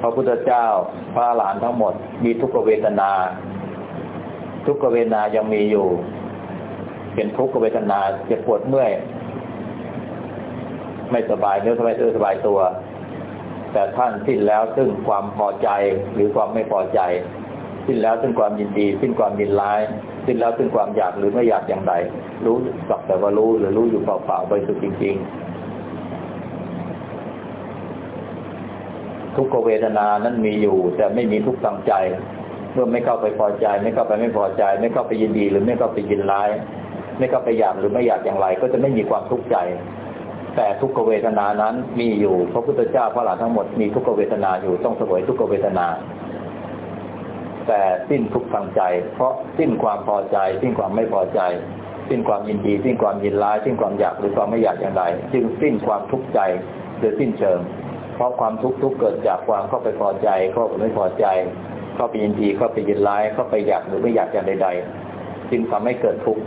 พระพุทธเจ้าพระหลานทั้งหมด มีทุกขเวทนา ทุกขเวทนายังมีอยู่ เป็นทุกขเวทนาเจ็บปวดเมื่อยไม่สบายเนื้อสบายตัวสบายตัว แต่ท่านสิ้นแล้วซึ่งความพอใจหรือความไม่พอใจ สิ้นแล้วซึ่งความยินดี สิ้นความยินร้าย สิ้นแล้วซึ่งความอยากหรือไม่อยากอย่างใดรู้สักแต่ว่ารู้หรือรู้อยู่เปล่าๆบริสุทธิ์จริง ๆ ทุกเวทนานั้นมีอยู่ แต่ไม่มีทุกข์ทางใจเมื่อไม่เข้าไปพอใจ ไม่เข้าไปไม่พอใจ ไม่เข้าไปยินดี หรือไม่เข้าไปยินร้าย ไม่เข้าไปอยากหรือไม่อยากอย่างไร ก็จะไม่มีความทุกข์ใจ แต่ทุกเวทนานั้นมีอยู่พระพุทธเจ้าพระหลานทั้งหมดมีทุกเวทนาอยู่ต้องเสวยทุกเวทนา แต่สิ้นทุกทางใจ เพราะสิ้นความพอใจ สิ้นความไม่พอใจ สิ้นความยินดี สิ้นความยินร้าย สิ้นความอยากหรือความไม่อยากอย่างไร จึงสิ้นความทุกข์ใจโดยสิ้นเชิง เพราะความทุกข์ทุกเกิดจากความเข้าไปพอใจเข้าไปไม่พอใจเข้าไปยินดีเข้าไปยินร้ายเข้าไปอยากหรือไม่อยากอย่างใด ๆ จึงทำให้เกิดทุกข์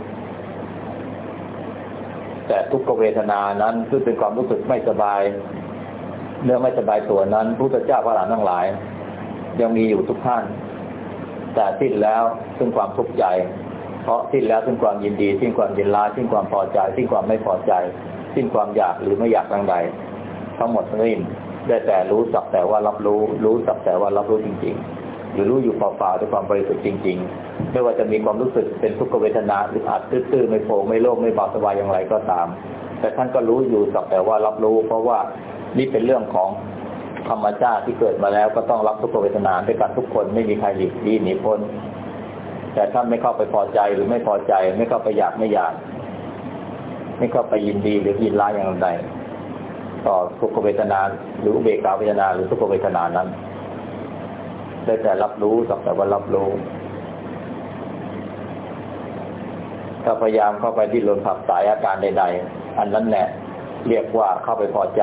แต่ทุกขเวทนานั้นคือเป็นความรู้สึกไม่สบายเรื่องไม่สบายตัวนั้นพระพุทธเจ้าพระหลานทั้งหลาย ยังมีอยู่ทุกท่าน แต่สิ้นแล้วซึ่งความทุกข์ใจ เพราะสิ้นแล้วซึ่งความยินดีสิ้นความยินร้ายสิ้นความพอใจสิ้นความไม่พอใจ สิ้นความอยากหรือไม่อยากอย่างใด ทั้งหมดนี้ได้แต่รู้สักแต่ว่ารับรู้ รู้สักแต่ว่ารับรู้จริง ๆ หรือรู้อยู่เปล่าๆด้วยความบริสุทธิ์จริง ๆ ไม่ว่าจะมีความรู้สึกเป็นทุกขเวทนาหรืออาจตื้อๆไม่โผล่ไม่โล่งไม่เบาสบายอย่างไรก็ตาม แต่ท่านก็รู้อยู่สักแต่ว่ารับรู้ เพราะว่านี่เป็นเรื่องของธรรมชาติที่เกิดมาแล้วก็ต้องรับทุกขเวทนาด้วยกันทุกคนไม่มีใครหลีกลี่หนีพ้นแต่ท่านไม่เข้าไปพอใจหรือไม่พอใจ ไม่เข้าไปอยากไม่อยาก ไม่เข้าไปยินดีหรือยินร้ายอย่างใดต่อทุกขเวทนาหรืออุเบกขาเวทนาหรือทุกขเวทนานั้น ได้แต่รับรู้สักแต่ว่ารับรู้ ถ้าพยายามเข้าไปที่ลนผักสายอาการใด ๆ อันนั้นแหละเรียกว่าเข้าไปพอใจ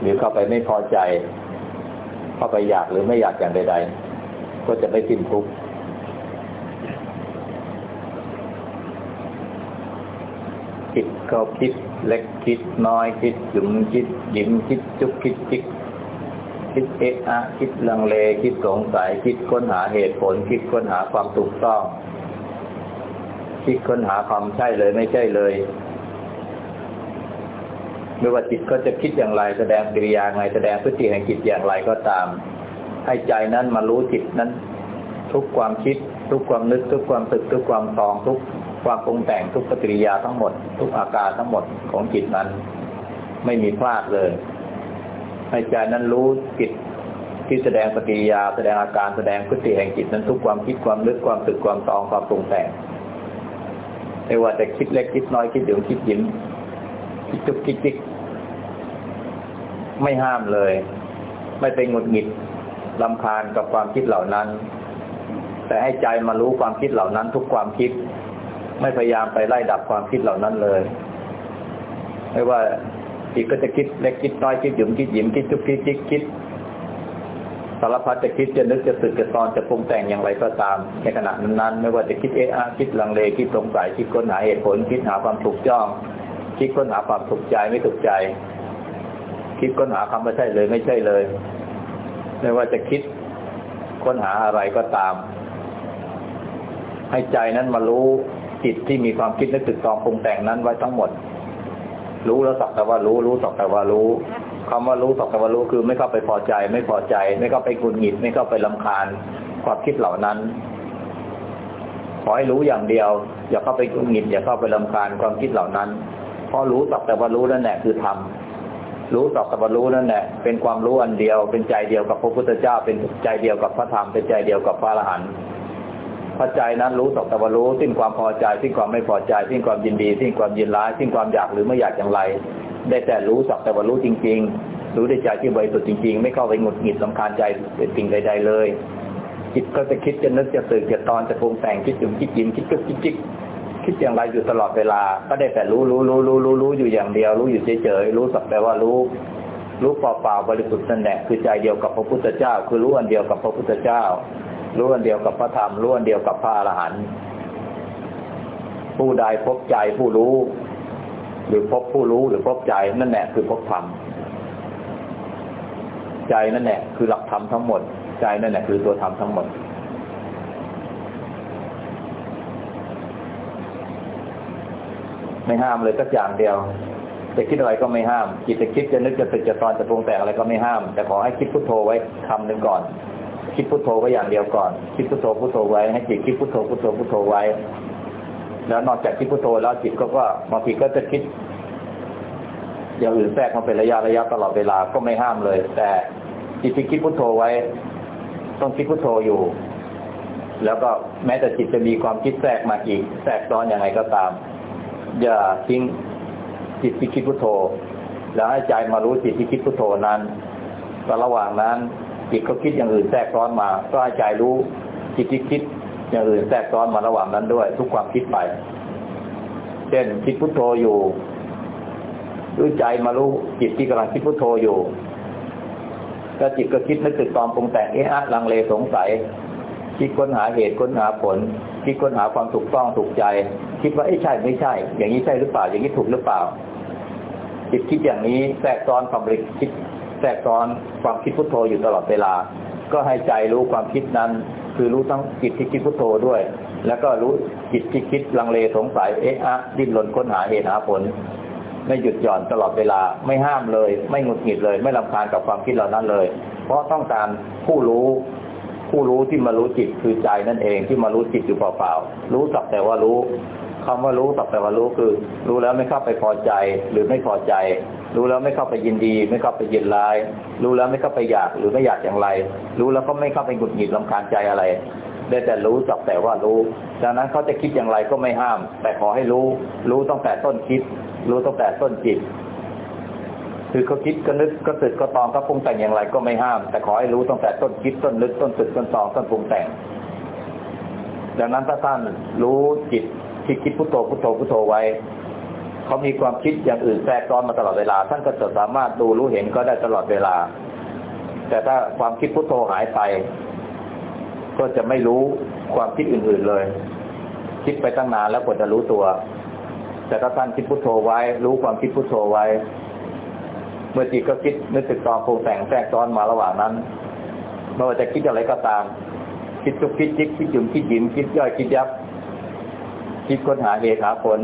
หรือเข้าไปไม่พอใจ เข้าไปอยากหรือไม่อยากอย่างใด ๆ ก็จะไม่สิ้นทุกข์คิดก็คิดเล็กคิดน้อยคิดหยุมคิดยิ้มคิดจุกคิดจิก คิดเอะอะคิดลังเล คิดสงสัย คิดค้นหาเหตุผล คิดค้นหาความถูกต้อง คิดค้นหาความใช่เลยไม่ใช่เลยไม่ว่าจิตก็จะคิดอย่างไร แสดงกิริยาไงแสดงพฤติแห่งจิตอย่างไรก็ตาม ให้ใจนั้นมารู้จิตนั้น ทุกความคิด ทุกความนึก ทุกความตึก ทุกความตอง ทุกความปรุงแต่งทุกปฏิกิริยาทั้งหมด ทุกอาการทั้งหมดของจิตนั้น ไม่มีพลาดเลย ให้ใจนั้นรู้จิตที่แสดงปฏิยา แสดงอาการแสดงพฤติแห่งจิตนั้นทุกความคิดความนึกความตึกความตองความปรุงแต่งไม่ว่าจะคิดเล็กคิดน้อยคิดเดือดคิดยิ้มคิดจุกคิดจิกไม่ห้ามเลย ไม่เป็นหงุดหงิดลำคาญกับความคิดเหล่านั้น แต่ให้ใจมารู้ความคิดเหล่านั้น ทุกความคิด ไม่พยายามไปไล่ดับความคิดเหล่านั้นเลย ไม่ว่า จิตก็จะคิดเล็กคิดน้อยคิดหยุ่มคิดหยิมคิดทุกคิดคิดคิดสารพัดจะคิดจะนึกจะสึกจะตอนจะปรุงแต่งอย่างไรก็ตาม ในขณะนั้นๆไม่ว่าจะคิดเอะอะคิดลังเลคิดสงสัยคิดค้นหาเหตุผล คิดหาความถูกจ้อง คิดค้นหาความถูกใจไม่ถูกใจ คิดค้นหาคำว่าใช่เลยไม่ใช่เลย ไม่ว่าจะคิดค้นหาอะไรก็ตาม ให้ใจนั้นมารู้จิตที่มีความคิดนึกตึกตองปรุงแต่งนั้นไว้ทั้งหมด รู้แล้วสักแต่ว่ารู้รู้สักแต่ว่ารู้คำว่ารู้สักแต่ว่ารู้คือไม่เข้าไปพอใจ ไม่พอใจ ไม่เข้าไปกุนหงิด ไม่เข้าไปลำคาญความคิดเหล่านั้น ขอให้รู้อย่างเดียว อย่าเข้าไปกุนหงิด อย่าเข้าไปลำคาญความคิดเหล่านั้นเพราะรู้สักแต่ว่ารู้นั่นแหละคือธรรมรู้สักแต่ว่ารู้นั่นแหละเป็นความรู้อันเดียว เป็นใจเดียวกับพระพุทธเจ้า เป็นใจเดียวกับพระธรรมเป็นใจเดียวกับพระอรหันต์ พระใจนั้นรู้สักแต่ว่ารู้สิ้นความพอใจสิ้นความไม่พอใจสิ้นความยินดีสิ้นความยินร้ายสิ้นความอยากหรือไม่อยากอย่างไร ได้แต่รู้สักแต่ว่ารู้จริง ๆ รู้ด้วยใจที่บริสุทธิ์จริง ๆ ไม่เข้าไปหงุดหงิดลำคาญใจเป็นสิ่งใด ๆ เลย จิตก็จะคิดจะนึกจะตื่นจะตอนจะปรุงแต่งคิดถึงคิดยินคิดกึกคิดจิกคิดอย่างไรอยู่ตลอดเวลา ก็ได้แต่รู้รู้รู้รู้รู้รู้อยู่อย่างเดียว รู้อยู่เฉยๆรู้สักแต่ว่ารู้รู้เปล่าๆบริสุทธิ์นั่นแหละคือใจเดียวกับพระพุทธเจ้า คือรู้อันเดียวกับพระพุทธเจ้า รู้อันเดียวกับพระธรรมรู้อันเดียวกับพระอรหันต์ผู้ใดพบใจผู้รู้ หรือพบผู้รู้หรือพบใจนั่นแหละคือพบธรรมใจนั่นแหละคือหลักธรรมทั้งหมด ใจนั่นแหละคือตัวธรรมทั้งหมด ไม่ห้ามเลยสักอย่างเดียวจะคิดอะไรก็ไม่ห้ามจิตจะคิดจะนึกจะตึกจะตอนจะปรุงแต่งอะไรก็ไม่ห้าม แต่ขอให้คิดพุทโธไว้คำหนึ่งก่อน คิดพุทโธไว้อย่างเดียวก่อน คิดพุทโธพุทโธไว้ให้จิตคิดพุทโธพุทโธพุทโธไว้ แล้วนอกจากคิดพุทโธแล้วจิตก็ก็บางทีก็จะคิดอย่างอื่นแทรกมาเป็นระยะระยะตลอดเวลาก็ไม่ห้ามเลย แต่จิตที่คิดพุทโธไว้ ต้องคิดพุทโธอยู่ แล้วก็แม้แต่จิตจะมีความคิดแทรกมาอีก แทรกซ้อนอย่างไรก็ตาม อย่าทิ้งจิตที่คิดพุทโธ แล้วให้ใจมารู้จิตที่คิดพุทโธนั้นก็ระหว่างนั้น จิตก็คิดอย่างอื่นแทรกซ้อนมา ก็ให้ใจรู้จิตที่คิดอย่างอื่นแทรกซ้อนมาระหว่างนั้นด้วย ทุกความคิดไป เช่นคิดพุทโธอยู่รู้ใจมารู้จิตที่กำลังคิดพุทโธอยู่แล้วจิตก็คิดนึกตึกตอมปรุงแต่งเอะอะลังเลสงสัย คิดค้นหาเหตุค้นหาผล คิดค้นหาความถูกต้องถูกใจ คิดว่าไอ้ใช่ไม่ใช่ อย่างนี้ใช่หรือเปล่า อย่างนี้ถูกหรือเปล่า จิตคิดอย่างนี้แทรกซ้อนความริคิด แทรกซ้อนความคิดพุทโธอยู่ตลอดเวลา ก็ให้ใจรู้ความคิดนั้น คือรู้ทั้งจิตที่คิดพุทโธด้วย แล้วก็รู้จิตที่คิดลังเลสงสัยเอ๊ะอะดิ้นรนค้นหาเหตุหาผล ไม่หยุดหย่อนตลอดเวลาไม่ห้ามเลย ไม่หงุดหงิดเลย ไม่ลำคาญกับความคิดเหล่านั้นเลย เพราะต้องการผู้รู้ผู้รู้ที่มารู้จิตคือใจนั่นเองที่มารู้จิตอยู่เปล่าๆรู้สักแต่ว่ารู้ คำว่ารู้สักแต่ว่ารู้คือ รู้แล้วไม่เข้าไปพอใจหรือไม่พอใจ รู้แล้วไม่เข้าไปยินดี ไม่เข้าไปยินร้าย รู้แล้วไม่เข้าไปอยากหรือไม่อยากอย่างไร รู้แล้วก็ไม่เข้าไปหงุดหงิดลำคาญใจอะไรได้แต่รู้สักแต่ว่ารู้ ดังนั้นเขาจะคิดอย่างไรก็ไม่ห้าม แต่ขอให้รู้ รู้ตั้งแต่ต้นคิด รู้ตั้งแต่ต้นจิตคือเขาคิดก็นึกก็ตึกก็ตองก็ปรุงแต่งอย่างไรก็ไม่ห้าม แต่ขอให้รู้ตั้งแต่ต้นคิดต้นนึกต้นตึกต้นตองต้นปรุงแต่ง ดังนั้นถ้าท่านรู้จิต ที่คิดพุทโธพุทโธพุทโธไว้ เขามีความคิดอย่างอื่นแทรกซ้อนมาตลอดเวลา ท่านก็จะสามารถดูรู้เห็นก็ได้ตลอดเวลา แต่ถ้าความคิดพุทโธหายไป ก็จะไม่รู้ความคิดอื่น ๆเลย คิดไปตั้งนานแล้วกว่าจะรู้ตัว แต่ถ้าท่านคิดพุทโธไว้ รู้ความคิดพุทโธไว้ เมื่อจิตก็คิดนึกตึกตองปรุงแต่งแทรกซ้อนมาระหว่างนั้นไม่ว่าจะคิดอะไรก็ตามคิดทุกคิดจิกคิดหยุ่มคิดยิ้มคิดย่อยคิดยับ คิดค้นหาเหตุหาผล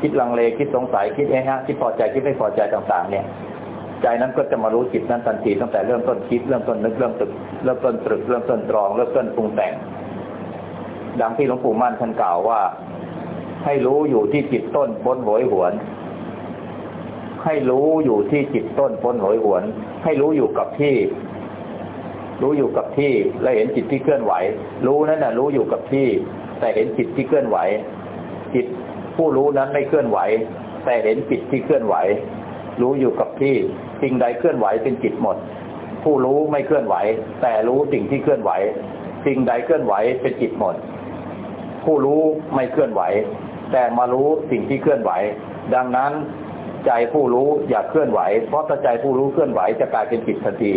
คิดลังเลคิดสงสัยคิดเอะฮะคิดพอใจคิดไม่พอใจต่าง ๆ เนี่ย ใจนั้นก็จะมารู้จิตนั้นทันทีตั้งแต่เริ่มต้นคิดเริ่มต้นนึกเริ่มตึกเริ่มต้นตรึกเริ่มต้นตรองเริ่มต้นปรุงแต่ง ดังที่หลวงปู่มั่นท่านกล่าวว่า ให้รู้อยู่ที่จิตต้นพ้นโหยหวน ให้รู้อยู่ที่จิตต้นพ้นโหยหวน ให้รู้อยู่กับที่รู้อยู่กับที่และเห็นจิตที่เคลื่อนไหว รู้นั่นน่ะรู้อยู่กับที่ แต่เห็นจิตที่เคลื่อนไหว จิต ผู้รู้นั้นไม่เคลื่อนไหว แต่เห็นจิตที่เคลื่อนไหว รู้อยู่กับที่สิ่งใดเคลื่อนไหวเป็นจิตหมด ผู้รู้ไม่เคลื่อนไหว แต่รู้สิ่งที่เคลื่อนไหว สิ่งใดเคลื่อนไหวเป็นจิตหมด ผู้รู้ไม่เคลื่อนไหว แต่มารู้สิ่งที่เคลื่อนไหว ดังนั้นใจผู้รู้อย่าเคลื่อนไหว เพราะถ้าใจผู้รู้เคลื่อนไหวจะกลายเป็นจิตทันที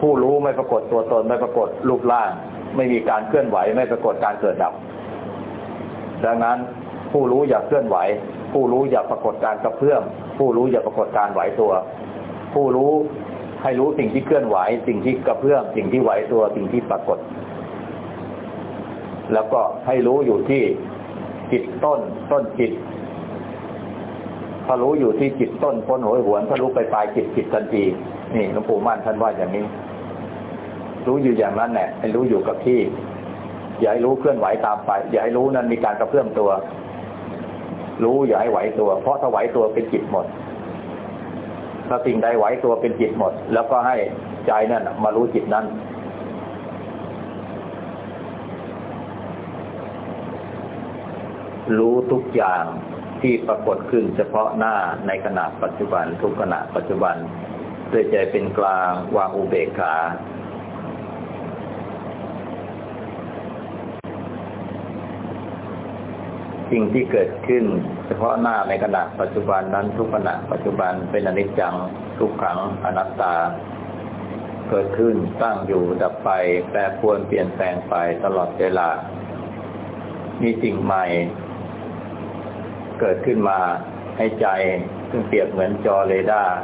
ผู้รู้ไม่ปรากฏตัวตนไม่ปรากฏรูปร่าง ไม่มีการเคลื่อนไหว ไม่ปรากฏการเกิดดับ ดังนั้นผู้รู้อย่าเคลื่อนไหว ผู้รู้อย่าปรากฏการกระเพื่อมผู้รู้อย่าปรากฏการไหวตัว ผู้รู้ให้รู้สิ่งที่เคลื่อนไหว สิ่งที่กระเพื่อมสิ่งที่ไหวตัวสิ่งที่ปรากฏ แล้วก็ให้รู้อยู่ที่จิตต้นต้นจิตพอรู้อยู่ที่จิตต้นพ้นหัวหวนพอรู้ไปปลายจิตจิตทันทีนี่หลวงปู่มั่นท่านว่าอย่างนี้ รู้อยู่อย่างนั้นแหละให้รู้อยู่กับที่ อย่าให้รู้เคลื่อนไหวตามไป อย่าให้รู้นั้นมีการกระเพื่อมตัว รู้อย่าให้ไหวตัว เพราะถ้าไหวตัวเป็นจิตหมดถ้าสิ่งใดไหวตัวเป็นจิตหมด แล้วก็ให้ใจนั่นมารู้จิตนั้นรู้ทุกอย่างที่ปรากฏขึ้นเฉพาะหน้าในขณะปัจจุบันทุกขณะปัจจุบันด้วยใจเป็นกลางวางอุเบกขา สิ่งที่เกิดขึ้น เฉพาะหน้าในขณะปัจจุบันนั้นทุกขณะปัจจุบันเป็นอนิจจังทุกขังอนัตตา เกิดขึ้นตั้งอยู่ดับไปแปรปรวนเปลี่ยนแปลงไปตลอดเวลา มีสิ่งใหม่ เกิดขึ้นมาให้ใจซึ่งเปรียบเหมือนจอเรดาร์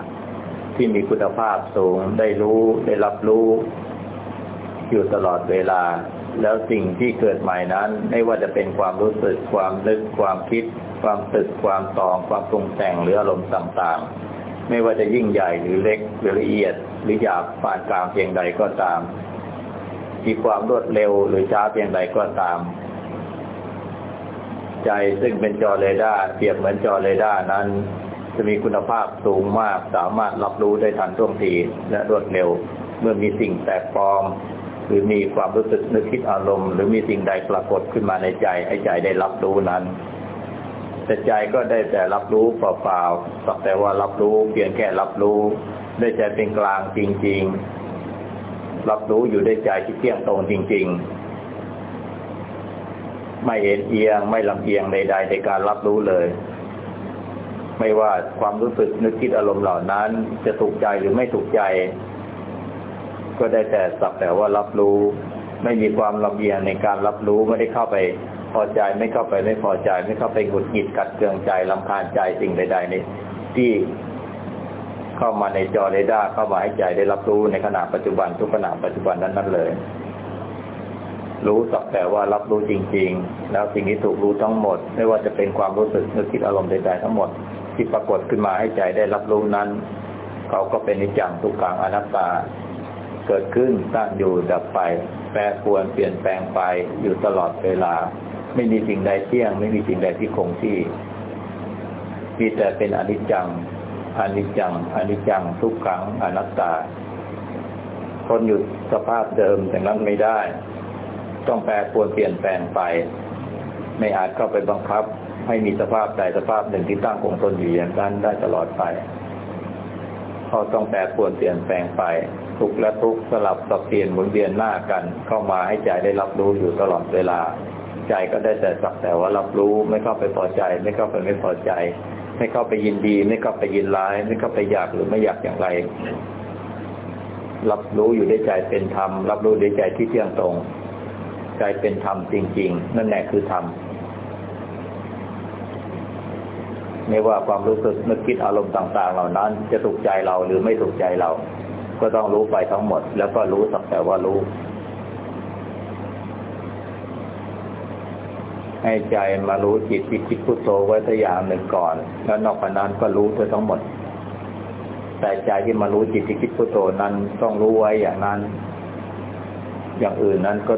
ที่มีคุณภาพสูงได้รู้ได้รับรู้ อยู่ตลอดเวลา แล้วสิ่งที่เกิดใหม่นั้น ไม่ว่าจะเป็นความรู้สึกความนึกความคิด ความตึกความตอง ความปรุงแต่งหรืออารมณ์ต่างๆ ไม่ว่าจะยิ่งใหญ่หรือเล็กหรือละเอียด หรือหยาบปานกลางเพียงใดก็ตาม มีความรวดเร็วหรือช้าเพียงใดก็ตาม ใจซึ่งเป็นจอเรดาร์เปรียบเหมือนจอเรดาร์นั้น จะมีคุณภาพสูงมาก สามารถรับรู้ได้ทันท่วงทีและรวดเร็ว เมื่อมีสิ่งแปลกปลอม หรือมีความรู้สึกนึกคิดอารมณ์ หรือมีสิ่งใดปรากฏขึ้นมาในใจให้ใจได้รับรู้นั้นแต่ใจก็ได้แต่รับรู้เปล่าๆสักแต่ว่ารับรู้เพียงแค่รับรู้ ได้ใจเป็นกลางจริง ๆ รับรู้อยู่ได้ใจที่เที่ยงตรงจริง ๆ ไม่เอนเอียง ไม่ลำเอียงใดๆในการรับรู้เลย ไม่ว่าความรู้สึกนึกคิดอารมณ์เหล่านั้น จะถูกใจหรือไม่ถูกใจ ก็ได้แต่สักแต่ว่ารับรู้ ไม่มีความลำเอียงในการรับรู้ไม่ได้เข้าไปพอใจไม่เข้าไปไม่พอใจ ไม่เข้าไปหงุดหงิดขัดเคืองใจรำคาญใจสิ่งใดๆในที่เข้ามาในจอเรดาร์เข้ามาให้ใจได้รับรู้ในขณะปัจจุบันทุกขณะปัจจุบันนั้นๆเลย รู้สักแต่ว่ารับรู้จริง ๆ แล้วสิ่งที่ถูกรู้ทั้งหมด ไม่ว่าจะเป็นความรู้สึกนึกคิดอารมณ์ใดๆทั้งหมด ที่ปรากฏขึ้นมาให้ใจได้รับรู้นั้น เขาก็เป็นนิจังทุกขังอนัตตา เกิดขึ้นตั้งอยู่ดับไป แปรปรวนเปลี่ยนแปลงไปอยู่ตลอดเวลา ไม่มีสิ่งใดเที่ยง ไม่มีสิ่งใดที่คงที่ มีแต่เป็นอนิจจังอนิจจังอนิจจังทุกขังอนัตตา คนหยุดสภาพเดิมแต่นั้นไม่ได้ ต้องแปรปรวนเปลี่ยนแปลงไป ไม่อาจเข้าไปบังคับ ให้มีสภาพใดสภาพหนึ่งที่ตั้งคงทนอยู่อย่างนั้นได้ตลอดไป เพราต้องแปรปรวนเปลี่ยนแปลงไป ทุกและทุกสลับสับเปลี่ยนหมุนเวียนหน้ากัน เข้ามาให้ใจได้รับรู้อยู่ตลอดเวลา ใจก็ได้แต่สักแต่ว่ารับรู้ไม่เข้าไปพอใจ ไม่เข้าไปไม่พอใจ ไม่เข้าไปยินดี ไม่เข้าไปยินร้าย ไม่เข้าไปอยากหรือไม่อยากอย่างไร รับรู้อยู่ด้วยใจเป็นธรรมรับรู้ด้วยใจที่เที่ยงตรง ใจเป็นธรรมจริง ๆ นั่นแหละคือธรรม ไม่ว่าความรู้สึกนึกคิดอารมณ์ต่าง ๆ เหล่านั้น จะถูกใจเราหรือไม่ถูกใจเรา ก็ต้องรู้ไปทั้งหมด แล้วก็รู้สักแต่ว่ารู้ ให้ใจมารู้จิตที่คิดพุทโธไว้สักอย่างหนึ่งก่อน แล้วนอกจากนั้นก็รู้เธอทั้งหมด แต่ใจที่มารู้จิตที่คิดพุทโธนั้นต้องรู้ไว้อย่างนั้น อย่างอื่นนั้นก็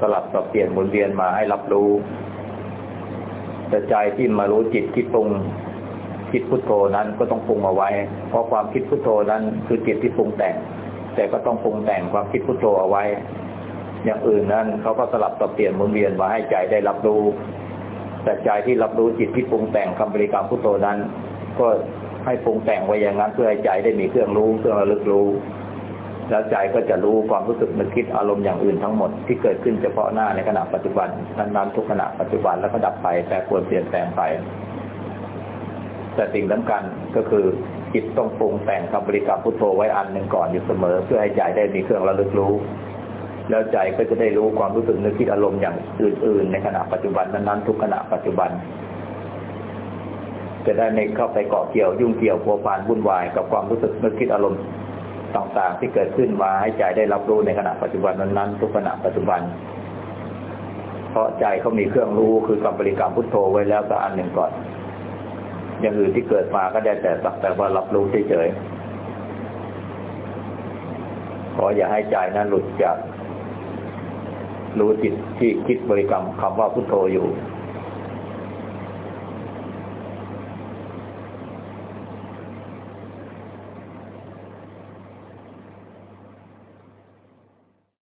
สลับสับเปลี่ยนหมุนเวียนมาให้รับรู้ แต่ใจที่มารู้จิตคิดปรุงคิดพุทโธนั้นก็ต้องปรุงเอาไว้ เพราะความคิดพุทโธนั้นคือจิตที่ปรุงแต่ง แต่ก็ต้องปรุงแต่งความคิดพุทโธเอาไว้ อย่างอื่นนั้นเขาก็สลับสับเปลี่ยนหมุนเวียนมาให้ใจได้รับรู้ แต่ใจที่รับรู้จิตที่ปรุงแต่งคำบริกรรมพุทโธนั้น ก็ให้ปรุงแต่งไว้อย่างนั้นเพื่อให้ใจได้มีเครื่องรู้เครื่องระลึกรู้ แล้วใจก็จะรู้ความรู้สึกนึกคิดอารมณ์อย่างอื่นทั้งหมดที่เกิดขึ้นเฉพาะหน้าในขณะปัจจุบันนั้นๆทุกขณะปัจจุบันแล้วก็ดับไปแปรปรวนเปลี่ยนแปลงไป แต่สิ่งสำคัญก็คือจิตต้องปรุงแต่งคำบริกรรมพุทโธไว้อันหนึ่งก่อนอยู่เสมอ เพื่อให้ใจได้มีเครื่องระลึกรู้ แล้วใจก็จะได้รู้ความรู้สึกนึกคิดอารมณ์อย่างอื่น ๆ ในขณะปัจจุบันนั้นๆทุกขณะปัจจุบันจะได้ไม่เข้าไปเกาะเกี่ยวยุ่งเกี่ยวพัวพันวุ่นวายกับความรู้สึกนึกคิดอารมณ์ ต่างๆ ที่เกิดขึ้นมาให้ใจได้รับรู้ในขณะปัจจุบันนั้นๆทุกขณะปัจจุบัน เพราะใจเขามีเครื่องรู้คือคำบริกรรมพุทโธไว้แล้วก็อันหนึ่งก่อน อย่างอื่นที่เกิดมาก็ได้แต่สักแต่ว่ารับรู้เฉยๆขออย่าให้ใจนั้นหลุดจากรู้จิตที่คิดบริกรรมคำว่าพุทโธอยู่